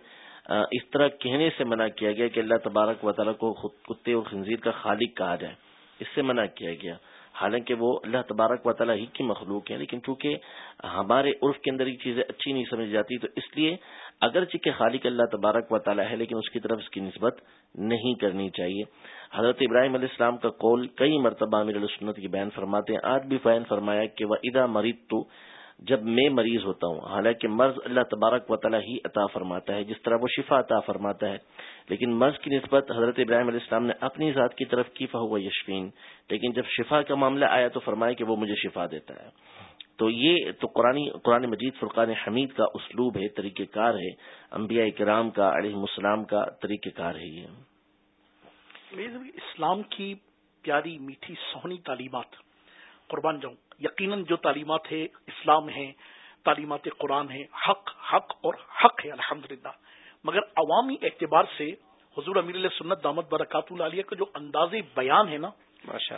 اس طرح کہنے سے منع کیا گیا کہ اللہ تبارک و تعالیٰ کو خود کتے اور خنزیر کا خالق کہا جائے۔ اس سے منع کیا گیا۔ حالانکہ وہ اللہ تبارک و تعالیٰ ہی کی مخلوق ہے لیکن چونکہ ہمارے عرف کے اندر یہ چیزیں اچھی نہیں سمجھ جاتی، تو اس لیے اگرچہ کہ خالق اللہ تبارک و تعالیٰ ہے، لیکن اس کی طرف اس کی نسبت نہیں کرنی چاہیے۔ حضرت ابراہیم علیہ السلام کا قول کئی مرتبہ امیر السنت کی بیان فرماتے ہیں، آج بھی بیان فرمایا کہ وہ ادا مرید تو جب میں مریض ہوتا ہوں، حالانکہ مرض اللہ تبارک و تعالیٰ ہی عطا فرماتا ہے، جس طرح وہ شفا عطا فرماتا ہے۔ لیکن مرض کی نسبت حضرت ابراہیم علیہ السلام نے اپنی ذات کی طرف کی فہو یشفین لیکن جب شفا کا معاملہ آیا تو فرمایا کہ وہ مجھے شفا دیتا ہے۔ تو یہ تو قرآن قرآن مجید فرقان حمید کا اسلوب ہے، طریقہ کار ہے۔ انبیاء کرام کا علیہ السلام کا طریقہ کار ہے یہ۔ اسلام کی پیاری میٹھی سونی تعلیمات، قربان جاؤں۔ یقیناً جو تعلیمات ہے اسلام ہے تعلیمات قرآن ہے حق حق اور حق ہے الحمد مگر عوامی اعتبار سے حضور امیر اللہ سنت دامت برکات العالیہ کا جو انداز بیان ہے نا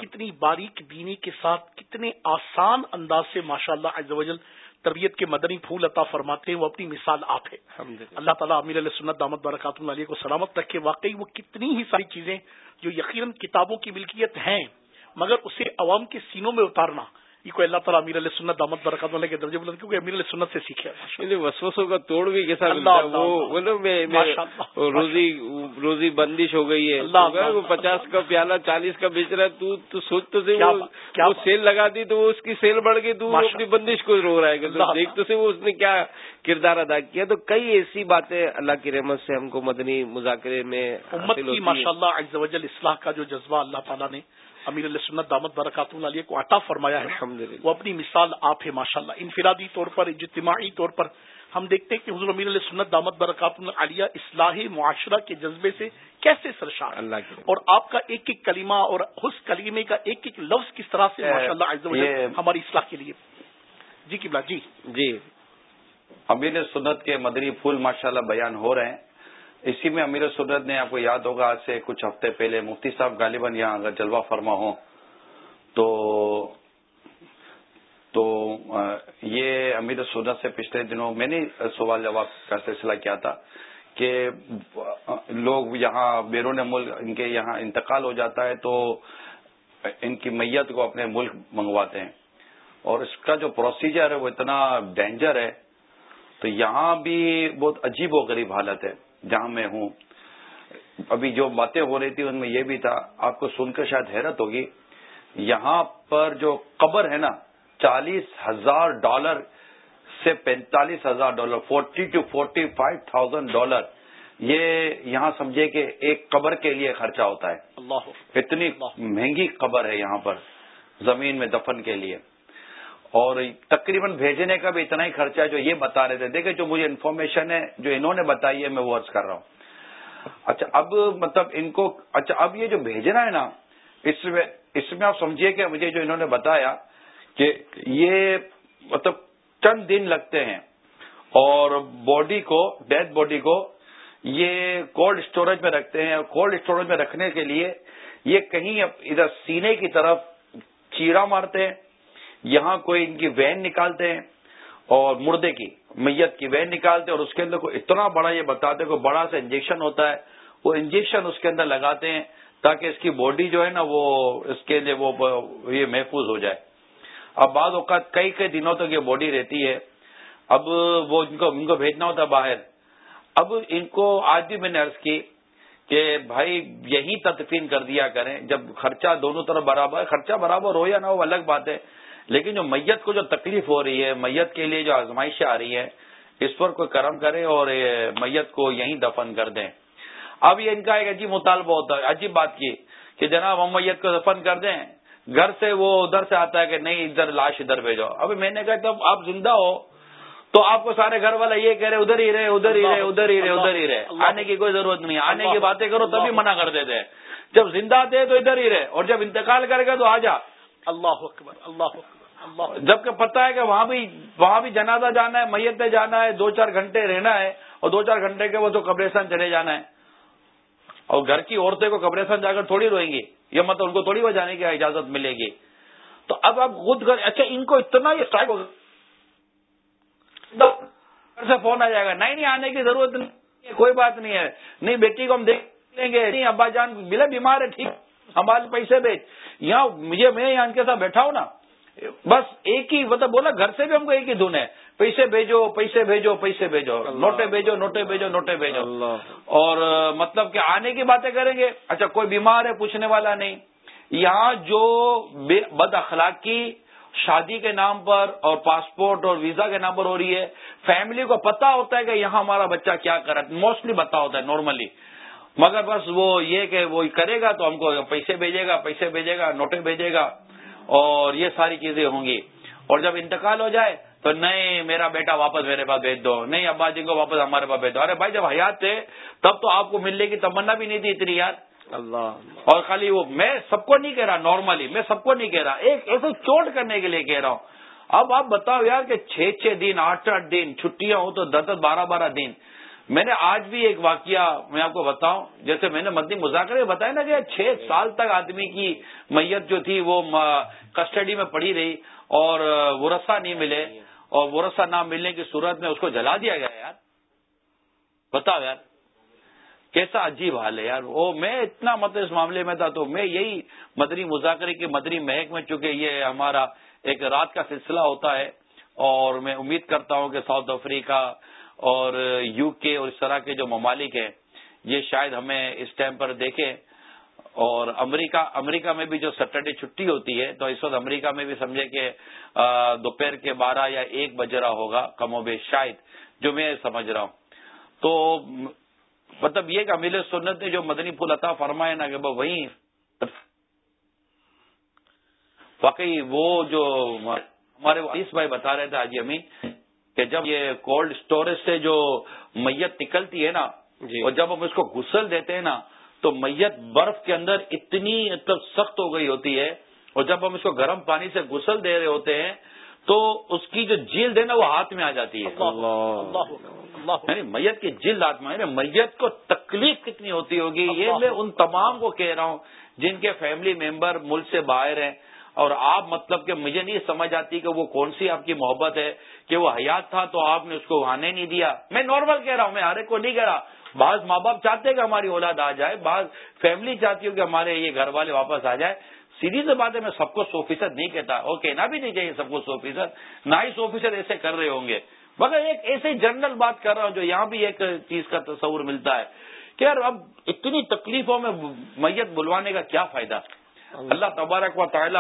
کتنی باریک بینی کے ساتھ کتنے آسان انداز سے ماشاء اللہ تربیت کے مدنی پھول عطا فرماتے ہیں وہ اپنی مثال آپ ہے۔ اللہ تعالیٰ امیر علیہ سنت دامت برکات العالیہ کو سلامت رکھے واقعی وہ کتنی ہی ساری چیزیں جو یقیناً کتابوں کی ملکیت ہیں مگر اسے عوام کے سینوں میں اتارنا یہ کوئی اللہ تعالیٰ امیر علیہ سنت دامت برکات والے کے درجے بلند کیونکہ امیر علیہ سنت سے سیکھے؟ وسوسوں کا توڑ بھی کیسا روزی روزی بندش ہو گئی ہے۔ وہ پچاس کا پیالہ چالیس کا بیچ رہا ہے تو سوچ تو سے وہ سیل لگا دی تو اس کی سیل بڑھ گئی تو اپنی بندش کو رو رہا ہے دیکھ تو سے وہ اس نے کیا کردار ادا کیا؟ تو کئی ایسی باتیں اللہ کی رحمت سے ہم کو مدنی مذاکرے میں ماشاء اللہ اصلاح کا جو جذبہ اللہ تعالیٰ نے امیر علیہ سنت دامت برکات علیہ کو عطا فرمایا ہے۔ وہ اپنی مثال آپ ہے ماشاء اللہ انفرادی طور پر اجتماعی طور پر ہم دیکھتے ہیں کہ حضور امیر علیہ سنت دامت برکات علیہ اصلاحی معاشرہ کے جذبے سے کیسے سرشار اللہ اور آپ کا ایک ایک کلمہ اور اس کلیمے کا ایک ایک لفظ کس طرح سے ماشاء اللہ ہماری اصلاح کے لیے۔ جی کبلا جی۔ جی امیر سنت کے مدری پھول ماشاء اللہ بیان ہو رہے ہیں۔ اسی میں امیر سنت نے آپ کو یاد ہوگا، آج سے کچھ ہفتے پہلے مفتی صاحب غالباً یہاں اگر جلوہ فرما ہوں تو تو یہ امیر سنت سے پچھلے دنوں میں نے سوال جواب کا سلسلہ کیا تھا کہ لوگ یہاں بیرون ملک، ان کے یہاں انتقال ہو جاتا ہے تو ان کی میت کو اپنے ملک منگواتے ہیں۔ اور اس کا جو پروسیجر ہے وہ اتنا ڈینجر ہے، تو یہاں بھی بہت عجیب و غریب حالت ہے۔ جہاں میں ہوں۔ ابھی جو باتیں ہو رہی تھی ان میں یہ بھی تھا آپ کو سن کر شاید حیرت ہوگی۔ یہاں پر جو قبر ہے نا چالیس ہزار ڈالر سے پینتالیس ہزار dollar forty two forty five thousand dollar. یہ یہاں سمجھے کہ ایک قبر کے لیے خرچہ ہوتا ہے۔ اللہ۔ اتنی مہنگی قبر ہے یہاں پر زمین میں دفن کے لیے۔ اور تقریباً بھیجنے کا بھی اتنا ہی خرچہ ہے جو یہ بتا رہے تھے۔ دیکھیں جو مجھے انفارمیشن ہے جو انہوں نے بتائی ہے میں وہ عرض کر رہا ہوں۔ اچھا اب مطلب ان کو اچھا اب یہ جو بھیجنا ہے نا، اس میں اس میں آپ سمجھیے کہ مجھے جو انہوں نے بتایا کہ یہ مطلب چند دن لگتے ہیں اور باڈی کو ڈیتھ باڈی کو یہ کولڈ اسٹوریج میں رکھتے ہیں۔ اور کولڈ اسٹوریج میں رکھنے کے لیے یہ کہیں ادھر سینے کی طرف چیرا مارتے ہیں۔ یہاں کوئی ان کی وین نکالتے ہیں اور مردے کی، میت کی وین نکالتے ہیں اور اس کے اندر کوئی اتنا بڑا یہ بتاتے کوئی بڑا سا انجیکشن ہوتا ہے، وہ انجیکشن اس کے اندر لگاتے ہیں تاکہ اس کی باڈی جو ہے نا وہ اس کے لیے وہ یہ محفوظ ہو جائے۔ اب بعض اوقات کئی کئی دنوں تک یہ باڈی رہتی ہے۔ اب وہ ان کو ان کو بھیجنا ہوتا ہے باہر۔ اب ان کو آج بھی میں نے عرض کی کہ بھائی یہی تدفین کر دیا کریں، جب خرچہ دونوں طرف برابر، خرچہ برابر ہو یا نہ وہ الگ بات ہے۔ لیکن جو میت کو جو تکلیف ہو رہی ہے میت کے لیے جو آزمائشیں آ رہی ہیں اس پر کوئی کرم کرے اور میت کو یہیں دفن کر دیں۔ اب یہ ان کا ایک عجیب مطالبہ ہوتا ہے عجیب بات کی کہ جناب ہم میت کو دفن کر دیں گھر سے وہ ادھر سے آتا ہے کہ نہیں ادھر لاش ادھر بھیجو۔ ابھی میں نے کہا جب آپ زندہ ہو تو آپ کو سارے گھر والے یہ کہہ رہے ادھر ہی رہے ادھر ہی رہے ادھر ہی رہے ادھر ہی رہے۔ آنے کی کوئی ضرورت نہیں آنے کی باتیں کرو تبھی منع کر دیتے ہیں۔ جب زندہ تھے تو ادھر ہی رہے اور جب انتقال کرے گا تو آ جا۔ اللہ اکبر اللہ اکبر۔ جبکہ پتا ہے کہ وہاں بھی وہاں بھی جنازہ جانا ہے، میت جانا ہے، دو چار گھنٹے رہنا ہے اور دو چار گھنٹے کے وہ تو قبرستان چلے جانا ہے۔ اور گھر کی عورتیں کو قبرستان جا کر تھوڑی روئیں گی، یہ مطلب ان کو تھوڑی وہ جانے کی اجازت ملے گی۔ تو اب اب خود گھر اچھا ان کو اتنا یہ اسٹرائک ہوگا سے فون آ جائے گا، نہیں نہیں، آنے کی ضرورت نہیں کوئی بات نہیں ہے۔ نہیں، بیٹی کو ہم دیکھ لیں گے، نہیں، ابا جان، بلا بیمار ہے، ٹھیک ہمارے پیسے بیچ یہاں مجھے میں یہاں ان کے ساتھ بیٹھا ہوں نا۔ بس ایک ہی مطلب بولا گھر سے بھی ہم کو ایک ہی دھن ہے۔ پیسے بھیجو پیسے بھیجو پیسے بھیجو۔ نوٹے بھیجو نوٹے بھیجو نوٹے بھیجو۔ اور مطلب کہ آنے کی باتیں کریں گے۔ اچھا کوئی بیمار ہے پوچھنے والا نہیں۔ یہاں جو بد اخلاقی شادی کے نام پر اور پاسپورٹ اور ویزا کے نام پر ہو رہی ہے فیملی کو پتا ہوتا ہے کہ یہاں ہمارا بچہ کیا کرا موسٹلی پتا ہوتا ہے نارملی مگر بس وہ یہ کہ وہ کرے گا تو ہم کو پیسے بھیجے گا پیسے بھیجے گا نوٹیں بھیجے گا۔ اور یہ ساری چیزیں ہوں گی۔ اور جب انتقال ہو جائے تو نہیں میرا بیٹا واپس میرے پاس بھیج دو نہیں ابا جی کو واپس ہمارے پاس بھیج دو۔ ارے بھائی جب حیات تھے تب تو آپ کو ملنے کی تمنا بھی نہیں تھی اتنی یار۔ اللہ۔ اور خالی وہ میں سب کو نہیں کہہ رہا نارملی میں سب کو نہیں کہہ رہا ایک ایسے چوٹ کرنے کے لیے کہہ رہا ہوں۔ اب آپ بتاؤ یار کہ چھ چھ دن آٹھ آٹھ دن چھٹیاں ہوں تو دس دس بارہ بارہ دن۔ میں نے آج بھی ایک واقعہ میں آپ کو بتاؤں، جیسے میں نے مدنی مذاکرے بتایا نا کہ چھ سال تک آدمی کی میت جو تھی وہ کسٹڈی میں پڑی رہی اور ورثہ نہیں ملے، اور ورثہ نہ ملنے کی صورت میں اس کو جلا دیا گیا یار۔ بتاؤ یار، کیسا عجیب حال ہے یار۔ وہ میں اتنا مطلب اس معاملے میں تھا تو میں یہی مدنی مذاکرے کی مدنی مہک میں، چونکہ یہ ہمارا ایک رات کا سلسلہ ہوتا ہے، اور میں امید کرتا ہوں کہ ساؤتھ افریقہ اور یو کے اور اس طرح کے جو ممالک ہیں، یہ شاید ہمیں اس ٹائم پر دیکھیں۔ اور امریکہ امریکہ میں بھی جو سیٹرڈے چھٹی ہوتی ہے، تو اس وقت امریکہ میں بھی سمجھے کہ دوپہر کے بارہ یا ایک بج رہا ہوگا کم و بیش شاید، جو میں سمجھ رہا ہوں۔ تو مطلب یہ کہ امیل سنت نے جو مدنی پھول عطا فرمائے نا، کہ وہیں واقعی وہ جو ہمارے عیس بھائی بتا رہے تھے آج امین کہ جب یہ کولڈ اسٹوریج سے جو میت نکلتی ہے نا جی۔ اور جب ہم اس کو گسل دیتے ہیں نا تو میت برف کے اندر اتنی مطلب سخت ہو گئی ہوتی ہے اور جب ہم اس کو گرم پانی سے گسل دے رہے ہوتے ہیں تو اس کی جو جیل ہے نا وہ ہاتھ میں آ جاتی ہے۔ یعنی میت کی جلد آتما یعنی میت کو تکلیف کتنی ہوتی ہوگی یہ میں ان تمام کو کہہ رہا ہوں جن کے فیملی ممبر ملک سے باہر ہیں اور آپ مطلب کہ مجھے نہیں سمجھ آتی کہ وہ کون سی آپ کی محبت ہے کہ وہ حیات تھا تو آپ نے اس کو آنے نہیں دیا۔ میں نارمل کہہ رہا ہوں، میں ہر ایک کو نہیں کہہ رہا۔ بعض ماں باپ چاہتے ہیں کہ ہماری اولاد آ جائے، بعض فیملی چاہتی ہو کہ ہمارے یہ گھر والے واپس آ جائے سیدھی سی بات ہے، میں سب کو سو فیصد نہیں کہتا۔ اور کہنا بھی نہیں چاہیے سب کو سو فیصد، نہ ہی سو فیصد ایسے کر رہے ہوں گے۔ مگر ایک ایسے جنرل بات کر رہا ہوں جو یہاں بھی ایک چیز کا تصور ملتا ہے کہ یار اب اتنی تکلیفوں میں میت بلوانے کا کیا فائدہ؟ اللہ تبارک و تعالی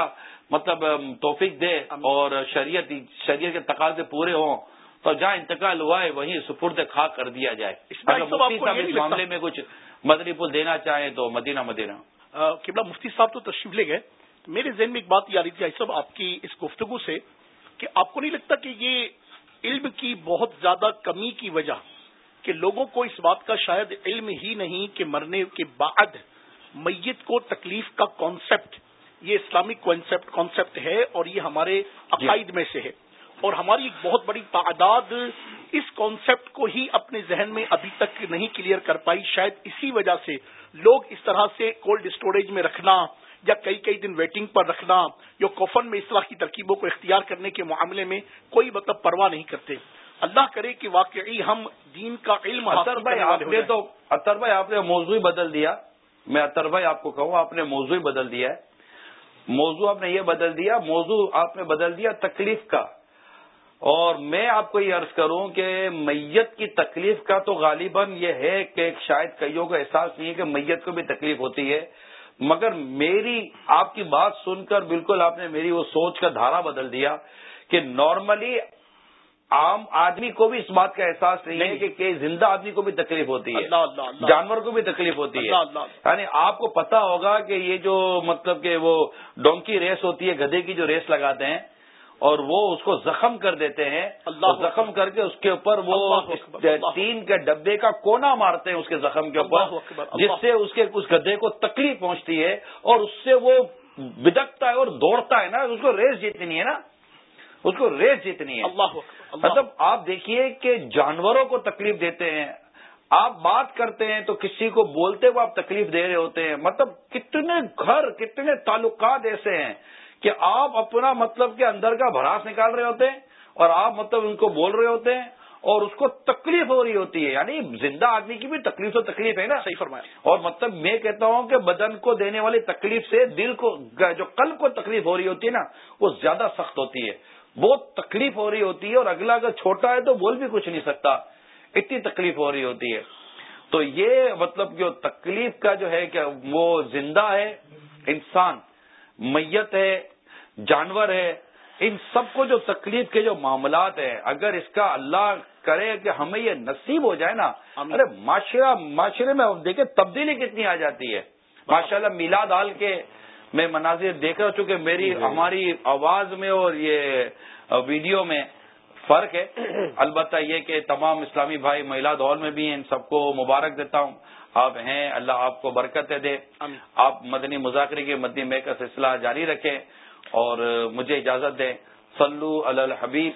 مطلب توفیق دے اور شریعت شریعت کے تقاضے پورے ہوں تو جہاں انتقال ہوا ہے وہیں سپرد خا کر دیا جائے۔ اگر مفتی صاحب اس معاملے میں کچھ مدنی پل دینا چاہیں تو مدینہ مدینہ۔ قبلہ مفتی صاحب تو تشریف لے گئے۔ میرے ذہن میں ایک بات یہ آ رہی تھی صاحب آپ کی اس گفتگو سے کہ آپ کو نہیں لگتا کہ یہ علم کی بہت زیادہ کمی کی وجہ کہ لوگوں کو اس بات کا شاید علم ہی نہیں کہ مرنے کے بعد میت کو تکلیف کا کانسیپٹ یہ اسلامک کانسیپٹ ہے اور یہ ہمارے عقائد میں سے ہے. اور ہماری ایک بہت بڑی تعداد اس کانسیپٹ کو ہی اپنے ذہن میں ابھی تک نہیں کلیئر کر پائی. شاید اسی وجہ سے لوگ اس طرح سے کولڈ اسٹوریج میں رکھنا یا کئی کئی دن ویٹنگ پر رکھنا یا کوفن میں اس طرح کی ترکیبوں کو اختیار کرنے کے معاملے میں کوئی مطلب پرواہ نہیں کرتے. اللہ کرے کہ واقعی ہم دین کا علم اطر بھائی آپ نے تو اطر بھائی آپ نے موضوع بدل دیا. میں اطر بھائی آپ کو کہوں، آپ نے موضوع ہی بدل دیا ہے۔ موضوع آپ نے یہ بدل دیا، موضوع آپ نے بدل دیا تکلیف کا۔ اور میں آپ کو یہ عرض کروں کہ میت کی تکلیف کا تو غالباً یہ ہے کہ شاید کئیوں کو احساس نہیں ہے کہ میت کو بھی تکلیف ہوتی ہے۔ مگر میری، آپ کی بات سن کر بالکل آپ نے میری وہ سوچ کا دھارا بدل دیا کہ نارملی عام آدمی کو بھی اس بات کا احساس نہیں ہے کہ زندہ آدمی کو بھی تکلیف ہوتی ہے. جانور کو بھی تکلیف ہوتی ہے. یعنی آپ کو پتا ہوگا کہ یہ جو مطلب کہ وہ ڈونکی ریس ہوتی ہے گدے کی جو ریس لگاتے ہیں اور وہ اس کو زخم کر دیتے ہیں زخم کر کے اس کے اوپر وہ تین کے ڈبے کا کونا مارتے ہیں اس کے زخم کے اوپر جس سے اس کے اس گدے کو تکلیف پہنچتی ہے اور اس سے وہ بدکتا ہے اور دوڑتا ہے نا اس کو ریس جیتنی ہے نا. اس کو ریس جیتنی ہے۔ مطلب آپ دیکھیے کہ جانوروں کو تکلیف دیتے ہیں۔ آپ بات کرتے ہیں تو کسی کو بولتے ہوئے آپ تکلیف دے رہے ہوتے ہیں۔ مطلب کتنے گھر کتنے تعلقات ایسے ہیں کہ آپ اپنا مطلب کہ اندر کا بھراس نکال رہے ہوتے ہیں اور آپ مطلب ان کو بول رہے ہوتے ہیں اور اس کو تکلیف ہو رہی ہوتی ہے۔ یعنی زندہ آدمی کی بھی تکلیف تو تکلیف ہے نا۔ صحیح فرمایا۔ اور مطلب میں کہتا ہوں کہ بدن کو دینے والی تکلیف سے دل کو جو قلب کو تکلیف ہو رہی ہوتی ہے نا وہ زیادہ سخت ہوتی ہے۔ بہت تکلیف ہو رہی ہوتی ہے اور اگلا اگر چھوٹا ہے تو بول بھی کچھ نہیں سکتا۔ اتنی تکلیف ہو رہی ہوتی ہے۔ تو یہ مطلب جو تکلیف کا جو ہے کہ وہ زندہ ہے انسان میت ہے جانور ہے ان سب کو جو تکلیف کے جو معاملات ہیں اگر اس کا اللہ کرے کہ ہمیں یہ نصیب ہو جائے نا ارے معاشرہ معاشرے میں دیکھیں تبدیلی کتنی آ جاتی ہے۔ ماشاء اللہ میلاد حال کے میں مناظر دیکھ رہا چونکہ میری جی،۔ ہماری آواز میں اور یہ ویڈیو میں فرق ہے۔ *clears throat* البتہ یہ کہ تمام اسلامی بھائی مہیلا دور میں بھی ان سب کو مبارک دیتا ہوں۔ آپ ہیں اللہ آپ کو برکت دے آپ مدنی مذاکرے کے مدنی میں کا سلسلہ جاری رکھیں اور مجھے اجازت دیں۔ صلو علی الحبیب۔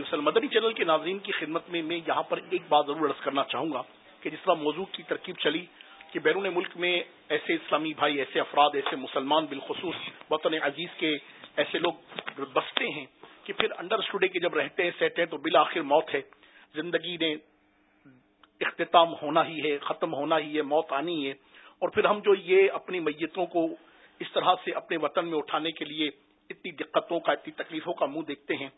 وسلم۔ مدنی چینل کے ناظرین کی خدمت میں میں یہاں پر ایک بات ضرور عرض کرنا چاہوں گا کہ جس طرح موضوع کی ترکیب چلی کہ بیرون ملک میں ایسے اسلامی بھائی، ایسے افراد، ایسے مسلمان بالخصوص وطن عزیز کے ایسے لوگ بستے ہیں کہ پھر انڈر اسٹوڈے کے جب رہتے ہیں، سہتے ہیں تو بالآخر موت ہے۔ زندگی نے اختتام ہونا ہی ہے، ختم ہونا ہی ہے، موت آنی ہے۔ اور پھر ہم جو یہ اپنی میتوں کو اس طرح سے اپنے وطن میں اٹھانے کے لیے اتنی دقتوں کا، اتنی تکلیفوں کا منہ دیکھتے ہیں۔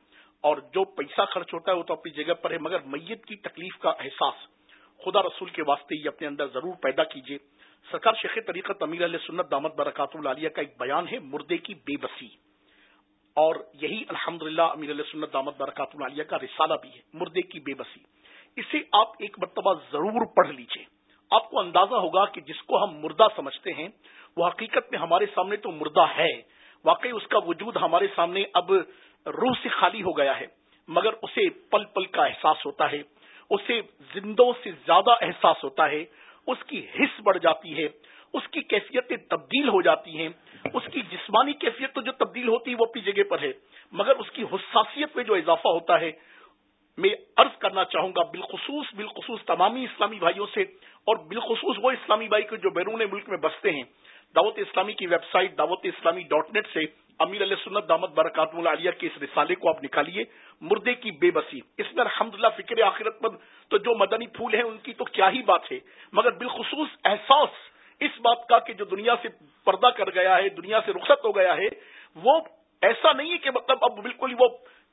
اور جو پیسہ خرچ ہوتا ہے وہ تو اپنی جگہ پر ہے، مگر میت کی تکلیف کا احساس۔ خدا رسول کے واسطے یہ اپنے اندر ضرور پیدا کیجیے۔ سرکار شیخ طریقت امیر علیہ سنت دامت برکات العالیہ کا ایک بیان ہے، مردے کی بے بسی۔ اور یہی الحمد للہ امیر علیہ سنت دامت برکات العالیہ کا رسالہ بھی ہے، مردے کی بے بسی۔ اسے آپ ایک مرتبہ ضرور پڑھ لیجیے آپ کو اندازہ ہوگا کہ جس کو ہم مردہ سمجھتے ہیں، وہ حقیقت میں ہمارے سامنے تو مردہ ہے۔ واقعی اس کا وجود ہمارے سامنے اب روح سے خالی ہو گیا ہے، مگر اسے پل پل کا احساس ہوتا ہے۔ اسے زندوں سے زیادہ احساس ہوتا ہے، اس کی حص بڑھ جاتی ہے، اس کی کیفیتیں تبدیل ہو جاتی ہیں۔ اس کی جسمانی کیفیت تو جو تبدیل ہوتی ہے، وہ اپنی جگہ پر ہے۔ مگر اس کی حساسیت میں جو اضافہ ہوتا ہے، میں عرض کرنا چاہوں گا، بالخصوص بالخصوص تمامی اسلامی بھائیوں سے اور بالخصوص وہ اسلامی بھائی کے جو بیرون ملک میں بستے ہیں۔ دعوت اسلامی کی ویب سائٹ دعوت اسلامی ڈاٹ نیٹ سے امیر علیہ سنت دامت برکات العالیہ کے اس رسالے کو آپ نکالیے۔ مردے کی بے بسی۔ اس میں الحمد للہ فکر آخرت پر تو جو مدنی پھول ہیں ان کی تو کیا ہی بات ہے۔ مگر بالخصوص احساس اس بات کا کہ جو دنیا سے پردہ کر گیا ہے، دنیا سے رخصت ہو گیا ہے، وہ ایسا نہیں ہے کہ مطلب اب بالکل ہی وہ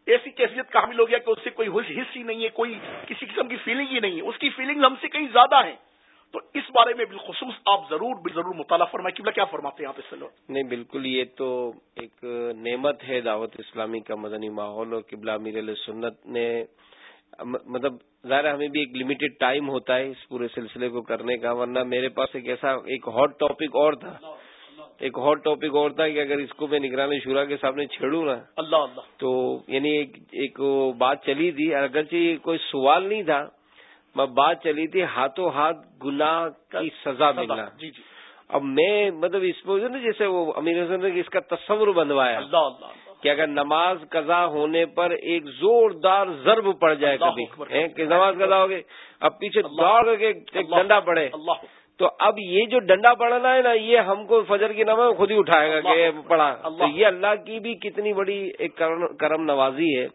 ایسی کیفیت کا حامل ہو گیا کہ اس سے کوئی حص ہی نہیں ہے، کوئی کسی قسم کی فیلنگ ہی نہیں ہے۔ اس کی فیلنگ ہم سے کہیں زیادہ ہیں۔ تو اس بارے میں بالخصوص آپ ضرور ضرور مطالعہ فرمائیں قبلہ کیا فرماتے ہیں آپ اس سے نہیں بالکل یہ تو ایک نعمت ہے دعوت اسلامی کا مدنی ماحول اور قبلہ میر علیہ سنت نے مطلب ظاہر ہمیں بھی ایک لمیٹڈ ٹائم ہوتا ہے اس پورے سلسلے کو کرنے کا ورنہ میرے پاس ایک ایسا ایک ہاٹ ٹاپک اور تھا۔ ایک ہاٹ ٹاپک اور تھا کہ اگر اس کو میں نگرانی شورا کے سامنے چھیڑوں نا اللہ اللہ۔ تو یعنی ایک ایک بات چلی تھی۔ اگرچہ کوئی سوال نہیں تھا بات چلی تھی ہاتھوں ہاتھ گناہ کی سزا ملنا۔ جی جی۔ اب میں مطلب اس پہ نا جیسے وہ امیر حسن نے اس کا تصور بنوایا۔ اللہ اللہ کہ اگر نماز قضا ہونے پر ایک زوردار ضرب پڑ جائے کبھی کہ نماز قضا ہوگی اب پیچھے دوڑ کے ایک ڈنڈا پڑے۔ تو اب یہ جو ڈنڈا پڑنا ہے نا یہ ہم کو فجر کی نماز خود ہی اٹھائے گا کہ پڑھا۔ تو یہ اللہ کی بھی کتنی بڑی ایک کرم نوازی ہے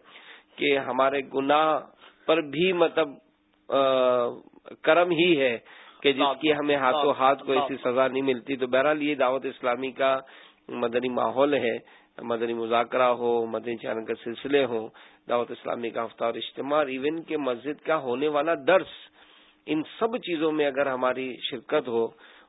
کہ ہمارے گناہ پر بھی مطلب کرم ہی ہے کہ جس کی ہمیں ہاتھوں ہاتھ کو ایسی سزا نہیں ملتی۔ تو بہرحال یہ دعوت اسلامی کا مدنی ماحول ہے مدنی مذاکرہ ہو مدنی چینل کے سلسلے ہوں دعوت اسلامی کا ہفتہ اور اجتماع ایون کے مسجد کا ہونے والا درس ان سب چیزوں میں اگر ہماری شرکت ہو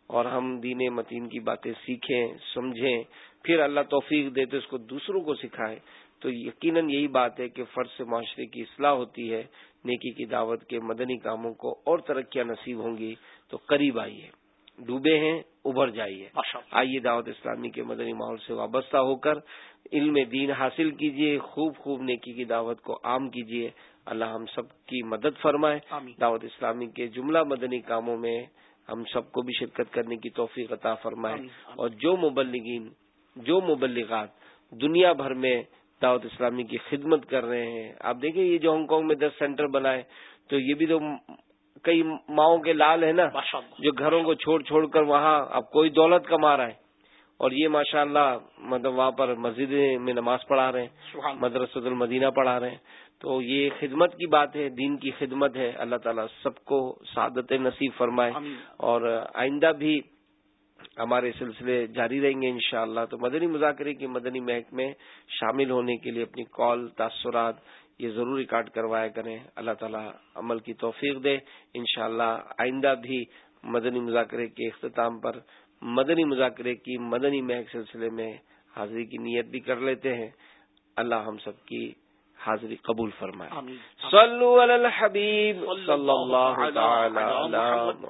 اور ہم دین متین کی باتیں سیکھیں سمجھیں پھر اللہ توفیق دے تو اس کو دوسروں کو سکھائیں تو یقیناً یہی بات ہے کہ فرض سے معاشرے کی اصلاح ہوتی ہے۔ نیکی کی دعوت کے مدنی کاموں کو اور ترقیاں نصیب ہوں گی تو قریب آئیے۔ ڈوبے ہیں ابھر جائیے۔ آئیے دعوت اسلامی کے مدنی ماحول سے وابستہ ہو کر علم دین حاصل کیجیے خوب خوب نیکی کی دعوت کو عام کیجیے اللہ ہم سب کی مدد فرمائے۔ دعوت اسلامی کے جملہ مدنی کاموں میں ہم سب کو بھی شرکت کرنے کی توفیق عطا فرمائے۔ اور جو مبلگین جو مبلغات دنیا بھر میں دعوت اسلامی کی خدمت کر رہے ہیں۔ آپ دیکھیں یہ جو ہانگ کانگ میں دس سینٹر بنائے تو یہ بھی تو کئی ماؤں کے لال ہیں نا جو گھروں کو چھوڑ چھوڑ کر وہاں اب کوئی دولت کما رہا ہے۔ اور یہ ماشاء اللہ مطلب وہاں پر مسجد میں نماز پڑھا رہے ہیں مدرسۃ المدینہ پڑھا رہے ہیں۔ تو یہ خدمت کی بات ہے دین کی خدمت ہے۔ اللہ تعالیٰ سب کو سعادت نصیب فرمائے۔ اور آئندہ بھی ہمارے سلسلے جاری رہیں گے انشاءاللہ۔ تو مدنی مذاکرے کی مدنی محک میں شامل ہونے کے لیے اپنی کال تاثرات یہ ضرور ریکارڈ کروایا کریں۔ اللہ تعالیٰ عمل کی توفیق دے۔ انشاءاللہ آئندہ بھی مدنی مذاکرے کے اختتام پر مدنی مذاکرے کی مدنی محک سلسلے میں حاضری کی نیت بھی کر لیتے ہیں۔ اللہ ہم سب کی حاضری قبول فرمائے۔ صلو علی الحبیب صلی اللہ علیہ وسلم۔